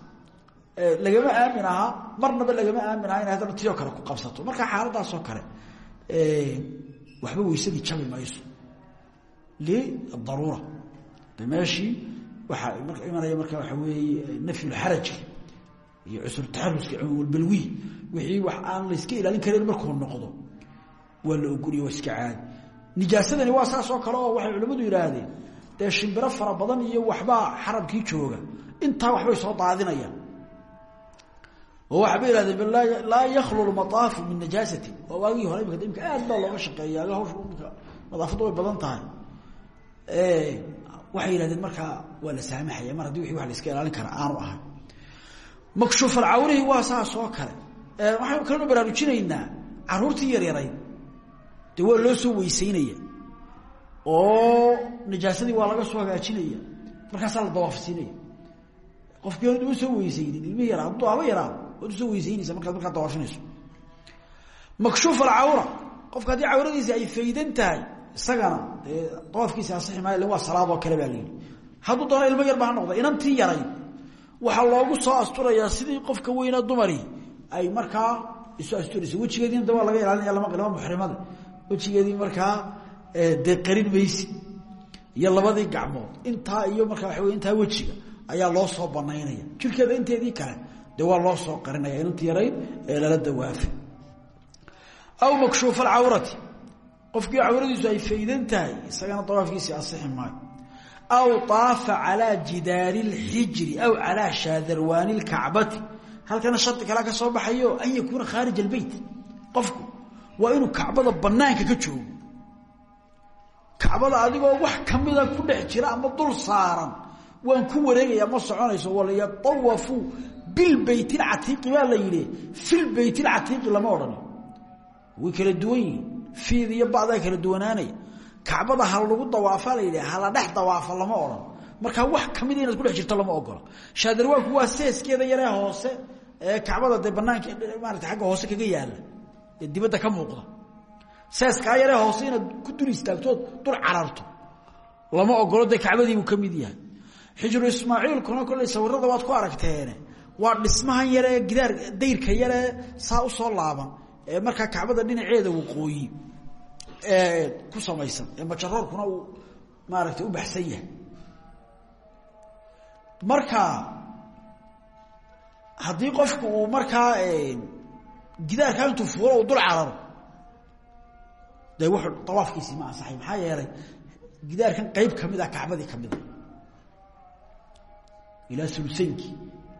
A: Lagama aamin ahaa marnaba lagama aamin aha inay haddana tiyoo kale ku qabsato. Marka xaaladaasoo kale waxba weysadii jabi mayso. Lidaruura de meeshii waxaa marka imanaya marka waxa weeye nafyulxarajki iyo cusur taxaruski walbalwi wixii wax aan la iska ilaalin karin markuu noqdo waa la ogoliya waa nijaasadani waa saas kale oo waxay culimmadu yidhaahdeen dee shimbiro fara badan iyo waxbaa xarabkii jooga intaa waxbay soo daadinayaan. Oo waxbay yihahdeen laa yakhlu maaafu min najaasati. Waa waagii hore imika imika aad baa looga shaqeeya hawsha way badan tahay waxay yihahdeen markaa waa la saamaxaya mar haddii wii wa la iska ilaalin kara aanu ahay. Makshuufal cawrihi waa saas oo kale. Waxaynu kalenu baraarujinaynaa caruurtii yaryarayd dee waa loo soo weyseynaya oo najaasadii waa laga soo hagaajinaya markaasaa la dawaafsiinaya qofkii oon u soo weyseynin ilmihii yaraa hadduu haba yaraado waad u soo weyseynaysa markaad markaa dawaafinayso makshuuf alcawra qofka haddii cawradiisi ay faydan isagana dee dawaafkiisi asixi maayo len waa salaadoo kale baa layidhi hadduu ilmo yar ba ha noqda inantii yaray waxaa loogu soo asturayaa sidii qofka weyna dumari ay markaa isu asturayso. Wejigeediina de waa laga ilaalinaya lama muxrimada. Wejigeedii markaa dee qarin maysi. Iyo labadii gacmood intaa iyo markaa waxa wey intaa ayaa loo soo banaynaya jirkeeda inteedii kale waa loo soo qarinaya. Inantii yarayd ee lala dawaafa aw makshuuf alcawrati qofkii cawradiisu ay faydan tahay isagana awaafkiisii asixi maayo. Aw aafa alaa jidaari lxijri aw alaa shaadarwaani lkacbati halkana shari kala ka soo baxayo an yakuuna kharij albeyt qofku waa inuu kacbada banaanka ka joogo. Kabada adigoo wax kamida ku dhex jira ama dul saaran waan ku wareegaya ma soconayso walayaawafu bilbeyt catiiqi baa la yidhi fi lbeyt catiiqi lama odhan way kala duwan yihiin fiid iyo bacdaa kala duwanaanaya kacbada ha lagu dawaafa la yidhi hala dhex dawaafa lama odhan markaa wax kamida inaad ku dhex jirto lama ogola shaadarwaanku waa seeskeeda yaree hoose ee kacbada dee banaanka maarata hoose kaga yaalla ee ka muuqda. Seeskaa yaree hoose inaad ku dul dul cararto. Lama ogolo dee kacbadiibuu ka mid yahay. Xijru ismaaciilkuna kolley sawirada waad ku aragteene. Waa dhismahan yaree gidaar dayrka yaree saa u soo laaban markaa kacbada dhinaceeda waqooyi ku samaysan ee majaroorkuna uu maaragtay u baxsan yahay. Marka haddii qofku uu markaa gidaarkaa intuu fuulo uu dul cararo dee wuxuu awaafkiisii ma ansaxay maxaa yeelay gidaarkan qeyb ka mid ah kacbadii ka mid a ilaa ulusaynki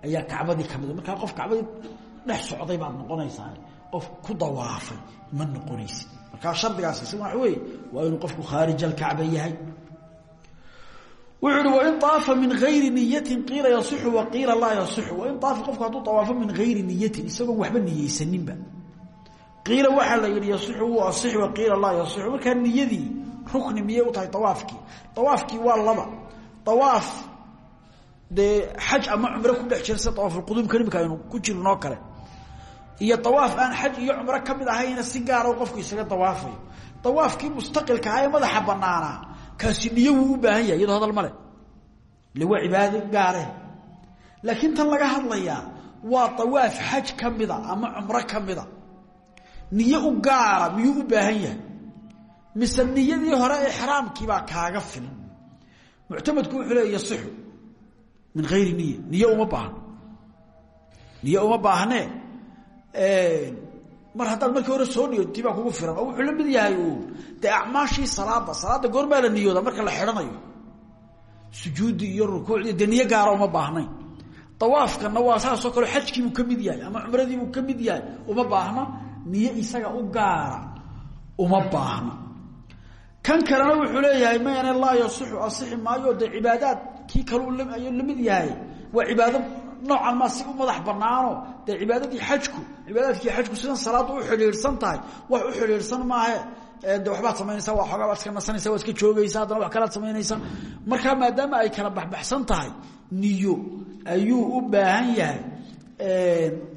A: ayaa kacbadii ka mid markaa qof kacbadii dhex socday baad noqonaysaa qof ku dawaafay ma noqonaysi. Markaa hardigaas isag waa wey waa inuu qofku khaarij alkacba yahay. Wuxuu ihi wain aafa min ayri niyatin qiila yasixu wa qiila laa yasixu. Wain aafa qofku hadduu awaafo min ayri niyatin isagoon waxba niyeysaninba qiila waxaa la yihi yasixu wuu asixi wa qiila laa yasixu. Markaa niyadii rukni miyay u tahay awaafkii awaafkii waa laba. Awaaf dee xaj ama cumro ku dhex jira sida awaafulquduumka imika aynu ku jirnoo kale iyo awaaf aan xaj iyo cumro ka mid ahayna si gaara qofku isaga awaafayo awaafkii mustaqilka ah ee madaxa banaanaa kaasi niyo wuu u baahan yahay hadal male ile waa cibaado gaare. Laakiin tan laga hadlayaa waa awaaf xaj kamida ama cumro kamida niyo u gaara miyuu u baahan yahay? Mise niyadii hore ixraamkiibaa kaaga filan muctamadku wuxuu leey yasixu min ayri niya niyo uma baahno niyo uma baahnee mar haddaad markii hore soo niyooti baa kugu filan oo wuxuu la mid yahay dee acmaashii salaada salaada goormaa la niyooda marka la xidhanayo. Sujuuddii iyo rukuucdii dee niyo gaara uma baahnayn. Dawaafkana waa saasoo kale xajkiibuu ka mid yahay ama cumradiibuu ka mid yahay uma baahna niyo isaga u gaara uma baahna. Kan kalena wuxuu leeyahay mayane laa yasixu asixi maayo dee cibaadaad kii kalu ayuu la yahay. Waa cibaado noocan maa si u madax banaano dee cibaadadii xajku cibaadaadkii xajku sidan salaadda u xidhiidhsan tahay wax u xidhiidhsan maahe. De waxbaad samaynaysaa waa xoogaa baad iska nasanaysa waad iska joogaysa haddana wax kalaad samaynaysaa markaa maadaama ay kala baxbaxsan tahay niyo ayuu u baahan yahay.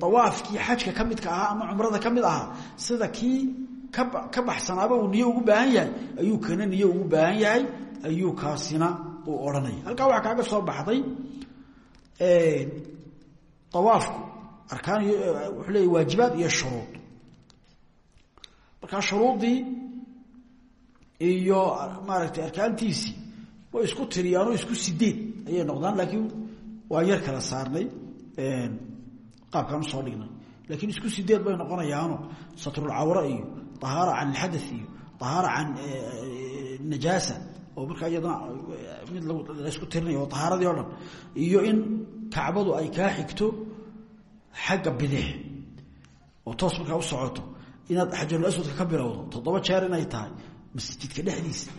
A: Dawaafkii xajka ka midka ahaa ama cumrada ka mid ahaa sida kii ka baxsanaaba uu niyo ugu baahan yahay ayuu kana niyo ugu baahan yahay ayuu kaasina uu odhanaya. Halkaa waxaa awaafku arkaan wuxuu leeya waajibaad iyo shuruud. Markaa shuruuddii iyo maaragtay arkaantiisii way isku tiriyaanoo isku sideed ayay noqdaan laakiin waa yar kala saarnay qaabkaan u soo dhignay. Laakiin isku sideed bay noqonayaano satrulcawra iyo ahaara can ilxada iyo ahaara can najaasa oo markaa iyadana mid laysku tirinayo oo ahaaradii o dhan iyo in kacbadu ay kaa xigto xagga bidix oo toos markaa u socoto inaad xajarul aswadka ka bilowdo toddoba jeer inay tahay masjidka dhexdiisa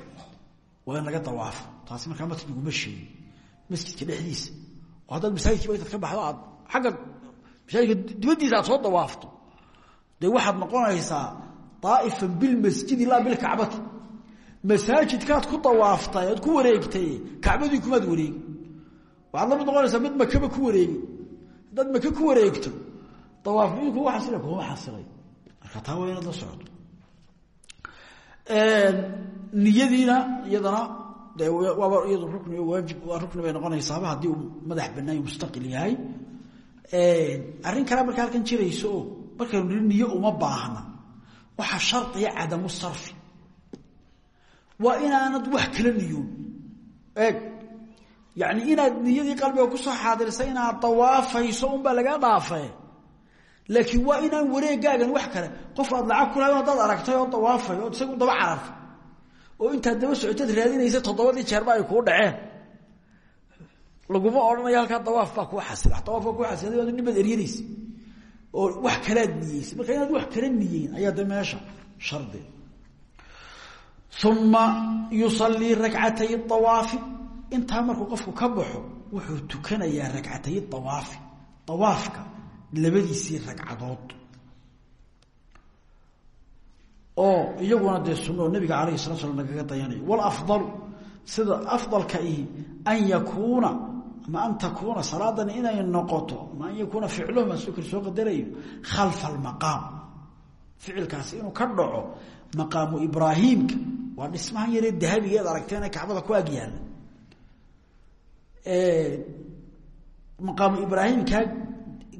A: waa in laga dawaafo. Taasi markaa matniguma sheegin. Masjidka dhexdiisa oo haddaad masaajidkiiba intaad ka baxdo aad agga masaajidka dibaddiisa aad soo dawaafto dee waxaad noqonaysaa daa'ifan bilmasjidi laa bilkacbati masaajidkaad ku dawaaftay oad ku wareegtay kacbadii kumaad wareegi waxaad la mid noqonaysaa mid makaba ku wareegi haddaad maka ku wareegto dawaafmiyuu kuga xasila kuma xasilay. Marka taa waa inaad la socoto. Niyadiina iyadana de waaba iyadu rukni waajib waa rukni bay noqonaysaaba haddii uu madax banaayo mustaqil yahay. Arrin kale marka halkan jirayso oo niyo uma baahna. Waxaa shardiya cadamu sarfi waa inaanad wax kala niyoon eeg. Yani inaad niyadii qalbiga ku soo xaadirsay inaad dawaafayso unbaa lagaa dhaafe laakiin waa inaan wareegaagan wax kale. Qof aad lacag kulahay haddaad aragtay oo dawaafay ood isagu daba carartay oo intaad daba socotaad raadinaysa toddobadii jeerba ay kuu dhaceen. Laguma odhanayo halkaa dawaaf baa kuu xasila dawaaf baa kuu xasila nimaad eryadaysa oo wax kalaad niyeysa. Marka inaad wax kala niyeyn ayaa de meesha shardi uma yusalii rakcatay awaafi intaa markuu qofku ka baxo wuxuu tukanayaa rakcatay awaafi awaafka labadiisii ragcadood oo iyaguna dee sunno nabiga alayh salatu slam nagaga dayanayo wlafdalu sida afdalka ihi an yakuuna ama an takuuna salaadani inay noqoto ama an yakuuna ficluhum asukr soo qadarayo khalfa almaqaam ficilkaasi inuu ka dhaco maqaamu ibraahiimka waa dhismahan yaree dahabigeed aragteen ee kacbada ku ag yaalla. Maqaamu ibraahimkaa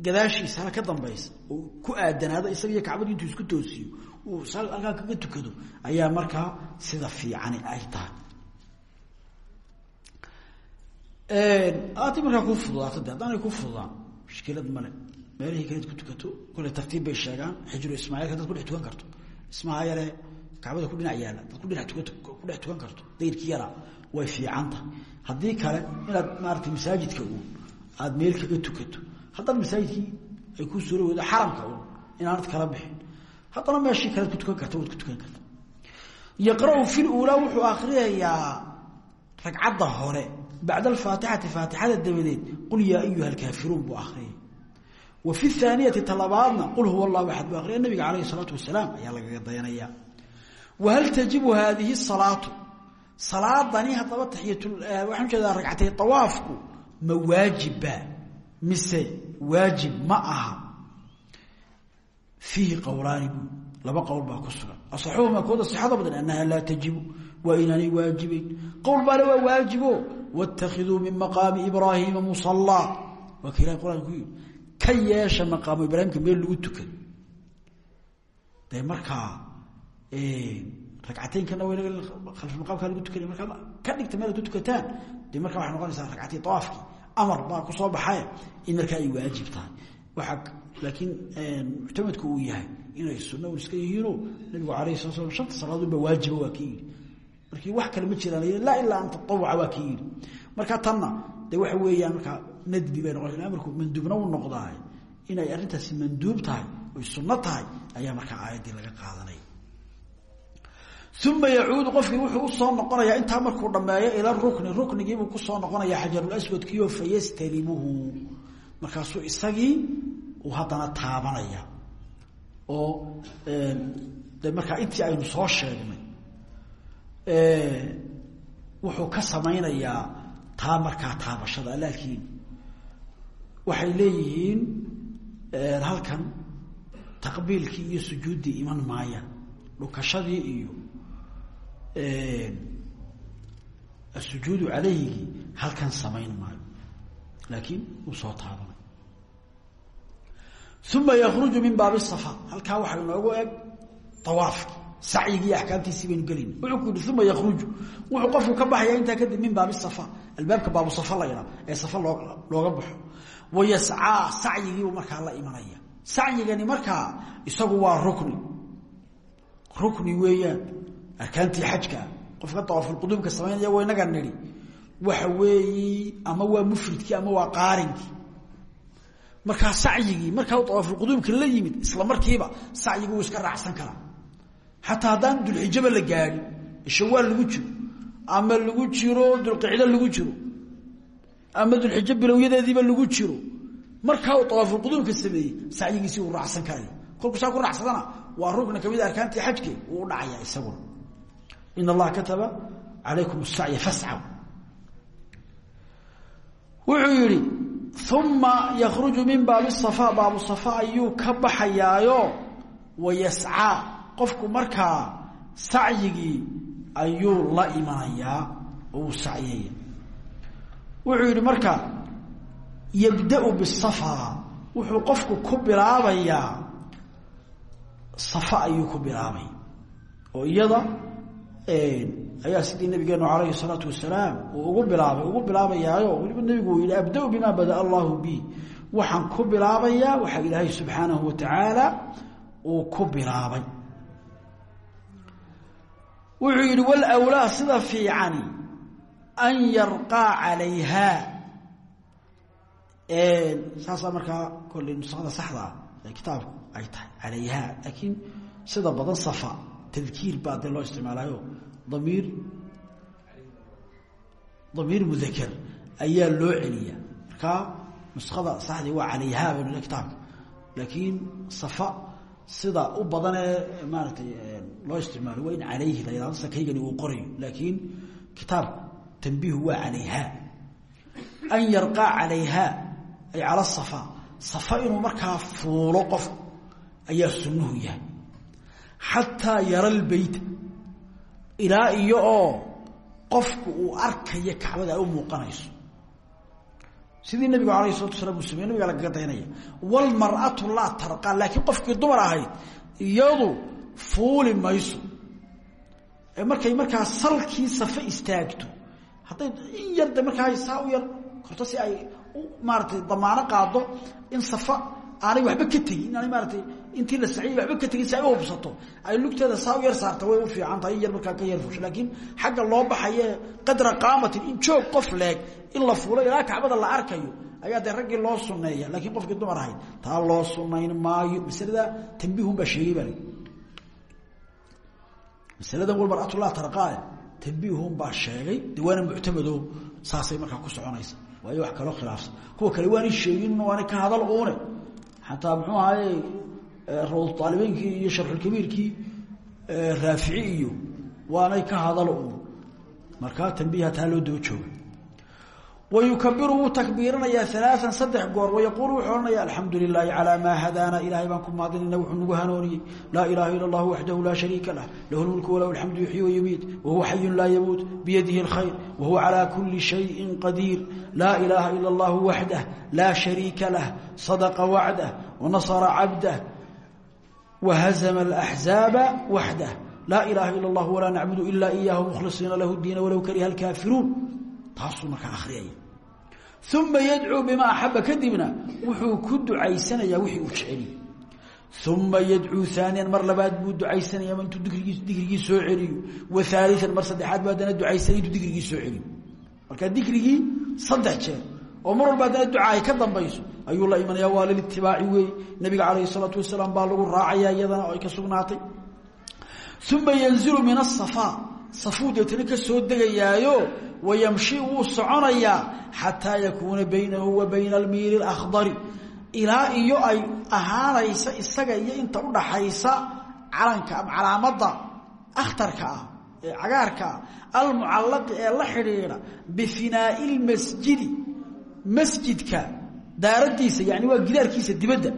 A: gadaashiisa hala ka dambaysa oo ku aadanaado isaga iyo intuu isku toosiyo uu halkaa kaga tukado ayaa markaa sida fiicani ay tahay. Aadii markaa ku fududaato de haddaanay ku fududaan mushkilad male meelihii kaleed ku tukato kole tartiib bay sheegaan xijru ismaailka dad kudhex tukan karto ismaha yare kacbada ku dhinac yaalla dad ku dhex tukan karto dayrkii yaraa way fiicanta haddii kale inaad maarata masaajidka uun aada meel kaga tukato haddana masaajidkii ay ku suuro weydo xaramka uun inaanad kala bixin. Haddana meeshii kalead ku tukan karta ku tukan karta. Yaqra-u fi luulaa wuxuu akriyayaa ragcadda hore bacda alfaatixati faatixada dabadeed qul yaa ayuha alkaafiruun buu akriyay wa fi aaniyati talabaadna qul huwa allahu axad buu akriya nabiga calayhi salaatu wasalaam ayaa lagaga dayanaya. Wahal tajibu haadihi salaatu? Salaadani haddaba taxiyat waxaan u jeedaa ragcatay awaafku ma waajibba mise waajib ma aha? Fiihi qowlaani buu laba qowl baa ku sugan. Asaxuhuma kooda sixada badan annaha laa tajibu waa inaanay waajibeyn qowl baale waa waajibo wاtakiduu min maqaami ka yeesha maqaamu ibraahimka meel lagu tukan. Dee markaa ragcateynkana khalfulmaqaamkaa lagu tukanay markaa ka dhigta meel ad tukataan dee markaa waxay noqonaysaa ragcatay awaafkii amar baa ku soo baxay in markaa ay waajib tahay. Waaa laakiin muctamadku uu yahay inay sunna un iska yihiino nabigu alayh sala slam shanta salaadoodba waajiba waa ki yidhi. Markii wax kale ma jiraan laa ilaa an tatawuca waa ki yidhi. Marka tanna de waxa weeyaan markaa nadbi bay noqonaysa amarku manduubna u noqdaay inay arrintaasi manduub tahay oy sunno tahay ayaa markaa aayaddii laga qaadanaya uma yacuudu qofkii wuxuu u soo noqonayaa intaa markuu dhammeeyo ila rukni. Ruknigiibuu ku soo noqonaya xajarulaswadkiio fayastalimuhu. Markaasuu isagii uu haddana taabanaya oo de markaa intii aynu soo sheegnay wuxuu ka samaynayaa taa markaa taabashada. Laakiin waxay leeyihiin halkan taqbiilkii iyo sujuuddii iman maayaan dhukashadii iyo asujuudu calayhigii halkan samayn maayo laakiin uu soo taabanay. Uma yakruju min baabi safa halkaa waxaa inoogu eg awaafki sacyigii axkaamtiisii baynu gelina wuxuu ku yihi uma yakruju qofku ka baxaya intaa kadib min baabi safa albaabka baabu safa la ydhaa ee safa loo looga baxo wayascaa sacyigiibuu markaa la imanaya. Sacyigani markaa isagu waa rukni. Rukni weeyaan arkaantii xajkaa qofka dawaafulquduumka samaynaya wa inaga nidhi. Waxa weeyi ama waa mufridkii ama waa qaarinkii. Markaa sacyigii markaa dawaafulquduumka la yimid isla markiiba sacyigi wuu iska raacsan karaa. Xataa haddaan dulxijaba la gaadhin shawaal lagu jiro ama lagu jiro dulqicdo lagu jiro ama dulxijo bilowyadeediiba lagu jiro. Markaa uu dawaafulquduumka sameeyey sacyigiisi uu raacsan karaya kolku saa raacsadana waa rukni ka mid a arkaantii xajke wuu u dhacaya isaguna. In allaha kataba calaykum sacya fascaw wuxuu yihi uma yakruju min baabi safa baabu safa ayuu ka baxayaayo wayascaa qofku markaa sacyigii ayuu la imanayaa oo uu wuxuu yihi marka yabdau bisafa wuxuu qofku ku bilaabayaa safa ayuu ku bilaabay. Oo iyada ayaa sidii nabigeenu alayhi salaatu wasalaam uu ugu bilaabay ugu bilaabayaayo. Weliba nabigu uu yihi abda bima bada allahu bi. Waxaan ku bilaabayaa waxaa ilaahay subxaanahu watacaala uu ku bilaabay. Wuxuu yihi wlwlaa sida fiicani an yarqaa calayha. Saasaa markaa kolley nusada saxda ah ee kitaabku ay tahay calayha. Laakiin sida badan safa tadkiir baa loo isticmaalayo damiir damiir mudaker ayaa loo celiya markaa nuskhada saxdii waa calayha baynu le kitaabka. Laakiin safa sida u badanee maaratay loo isticmaalo waa in la yidhahdo sida kaygani uu qorayo. Laakiin kitaabku tanbiihu waa calayha. An yarqaa calayha ay cala safa. Safa inuu markaa fuulo qofku ayaa sunnuhu yahay. Xataa yara lbeyta ilaa iyo oo qofku uu arkayo kacbada ay u muuqanayso. Sidii nabigu alayh salatu wasalaam uu sameye nabiga lagaga daynaya. Walmar'atu laa tarqa laakiin qofkii dumar ahayd iyadu fuuli mayso. Markay markaa salkii safe istaagto hadday in yarde markaa saa u yar korto si ay maaratay damaano qaado in safa aanay waxba ka tegin inaanay maaratay intii la saciyay waxba ka tegin si u hubsato ay lugteeda saa yar saarta way u fiican tahay yar markaa ka yar fusho laakiin xagga loo baxaye qadra qaamatin in joog qof leeg in la fuulo ilaa kacbada la arkayo ayaa dee raggii loo suneeya laakiin qofkii dumar ahayd taa loo sunayn maayo. Masalada tambihun baa sheegay baa masaladan walmaratu laa tarqaale tambihun baa sheegay. De waana muctamado saasay markaa ku soconaysa. Waayo wax kaloo khilaafsan. Kuwa kale waanay sheegin waanay ka hadal uune. Xataa muxuu ahaye rawd aalibeynkii iyo sharxulkabiirkii raafici iyo waanay ka hadal uun. Markaa tambiha taa loo daba jooga wayukabiru wuu takbiiranayaa alaaan saddex goor. Wayaquulu wuxuu ohanaya alxamdu lilaahi calaa maa hadaana ilahay baan ku mahadinayna wuxuu nagu hanooniyey. Laa ilaaha ila allahu waxdahu laa shariika lah. Lahu lmulku walahu alxamdu yuxyi wayumiit wahuwa xayun laa yamuut. Biyadihi اlkhayr wahuwa calaa kuli shayin qadiir. Laa ilaaha ila allahu waxdah laa shariika lah. Sadaqa wacdah wanasara cabdah wahazama alaxzaaba waxdah laa ilaaha ila allah walaa nacbudu ila iyahu mukhlisiina lahu diina walow kariha alkaafiruun. Taasuu markaa akhriyaya uma yadcuu bimaa axaba kadibna wuxuu ku ducaysanayaa wixii uu jeceliye uma yadcuu aaniyan mar labaad buu ducaysanaya intuu dikrigii soo celiyo wa aalian mar saddexaad bu haddana ducaysanay intuu dikrigii soo celiyo marka dikrigii saddex jeer oo mar walba haddana duca ay ka dambayso ayuu la imanaya waa lilitibaaci weey nabiga calayhi salaatu wasalaam baa lagu raacaya iyadana oo ka sugnaatay uma yanzilu min safuu deetana ka soo degayaayo wayamshi wuu soconayaa xataa yakuuna baynahu wa bayna almiiri اakhdari ilaa iyo ay ahaanaysa isaga iyo inta udhaxaysa calanka ama calaamada akhtarka ah ee cagaarka ah almucallaqi ee la xidhiidha bifinaai lmasjidi masjidka daaradiisa yani waa gidaarkiisa dibadda.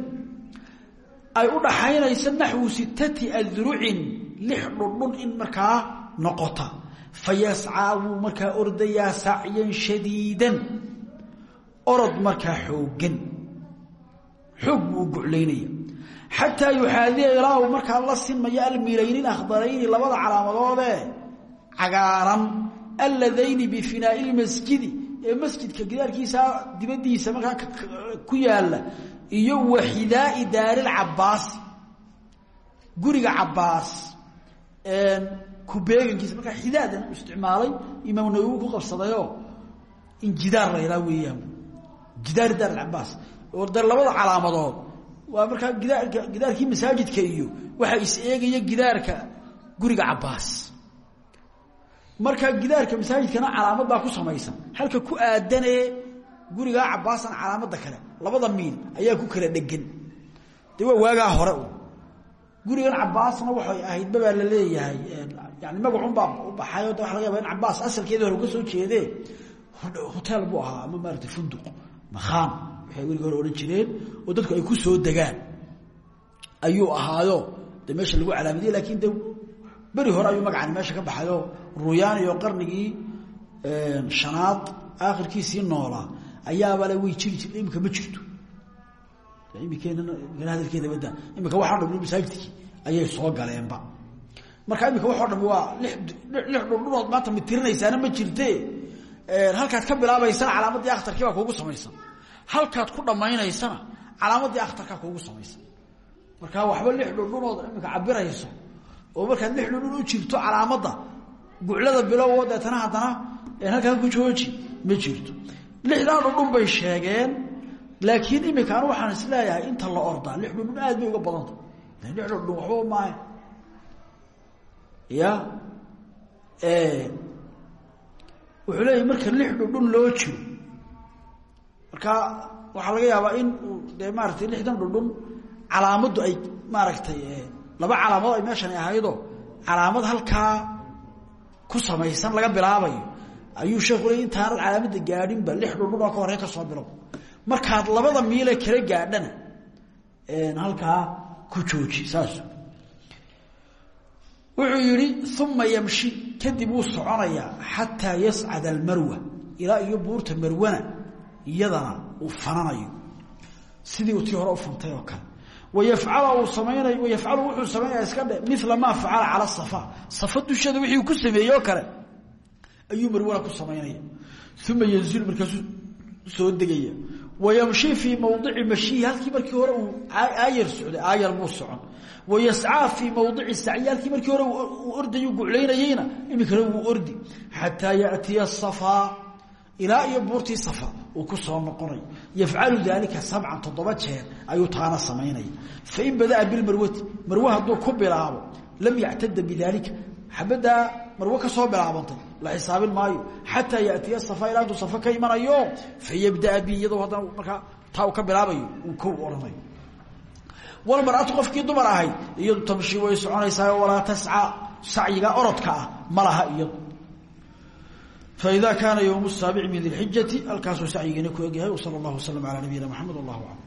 A: Ay u dhaxaynayso naxwu sitati adrucin lix dhundhun in markaa noqota. Fayascaa wuu markaa ordayaa sacyan shadiidan. Orod markaa xooggan. Xoog buu u guclaynaya. Xataa yuxaadiya ilaa uu markaa la sinmayo almilayni akhdarayni labada calaamadoodee. Cagaaran. Alladayni bifinaai lmasjidi ee masjidka gidaarkiisa dibadiisa markaa ku yaalla iyo daari lcabaasi guriga cabaas kubeegankiisa markaa xidaadan isticmaalay imaam nawowi ku qabsadayoo in jidaar la ilaa weeyaan. Jidaari daar alcabaas oo de labada calaamadood. Waa markaa gidaarka gidaarkii masaajidka iyo waxaa is eegaya gidaarka guriga cabaas markaa gidaarka masaajidkana calaamad baa ku samaysan. Halka ku aadanee gurigaa cabaasana calaamada kale labada miil ayaa ku kala dhegan. De waa waagaa hore gurigan cabaasna waxay ahayd babaa la leeyahay yani magacunbaa u baxayo de waa laga yaba in cabaas asalkeedi hore uga soo jeedee hotel buu ahaa ama maarata funduq makhaan waxay weliga hore jireen oo dadku ay ku soo degaan. Ayuu ahaayo de meesha lagu calaamadiyey laakiin de beri hore ayuu magacani meesha ka baxayo ruyaani oo qarnigii shanaad aakhirkiisii noolaa ayaabale way jiri jirta imika ma jirto imikeenan hadalkeeda badda imika waxaa dhan masaajidkii? Marka dham ku dhammaynaysana calaamadii akhtarkaa kuugu samaysan. Marka waxba lix dhundhunood imika cabirayso oo markaad lix dhundhun u jirto calaamadda guclada bilowo deetana haddana halkaa ku jooji ma jirto. Lixdaa dhundhun bay sheegeen laakiin imika anu waxaan is leeyahay inta la ordaa lix dhundhun aad bay uga badanta lix dhundhun waxba maaha ya? Wuxuu leeyahy marka lix dhundhun loo jiro marka waxaa laga yaabaa in uu dee maaratay lixdan dhundhun calaamaddu ay maaragtay laba calaamood ay meeshani ahaydoo calaamad halkaa ku samaysan laga bilaabayo. Ayuu sheekhu le intaanad calaamada gaadhinba lix dhudhunoo ka horey ka soo bilow markaad labada miile kala gaadhana halkaa ku jooji saas. Wuxuu yihi uma yamshi kadib wuu soconayaa xataa yascad almarwa. Ilaa iyo buurta marwana iyadana uu fananayo. Sidii uu tii hore ufantay oo kale. Wayafcal uu samaynayo wayafcalu wuxuu samaynaya iska dhe mila maa facala cala safa safa dusheeda wixii ku sameeyey kale ayuu marwana ku samaynaya uma yanzilu markaasuu soo degaya wayamshi fii mawdici mashihi halkii markii hore uu aayar socday aayar buu socon wayascaa fii mawdici sacyi halkii markii hore uu ordayu guclaynayeyna iminkana wuu ordi xataa yaatiya safaa ilaa iyo buurtii safa uu ku soo noqonayo yafcalu daalika sabcan toddoba jeer ayuu taana samaynaya fain badaa bilmarwati marwe hadduu ku bilaabo lam yactada bidaalika xabadaa marwa ka soo bilaabantay. La xisaabin maayo. Xataa yatiya safa ilaa intuu safa ka imanayo fayabdaa bi iyadoo haddana markaa taa uu ka bilaabayo uu ko odhanayo walmaratu qofkii dumar ahayd iyadu tamshi way soconaysaa walaa tasca sacyiga orodka ah ma laha iyadu. Faida kaana ywm saabic min dilxijai halkaasuu sacyigiina ku egyahay wsal اllah waslm alaa nabiyina mxamed wallah alam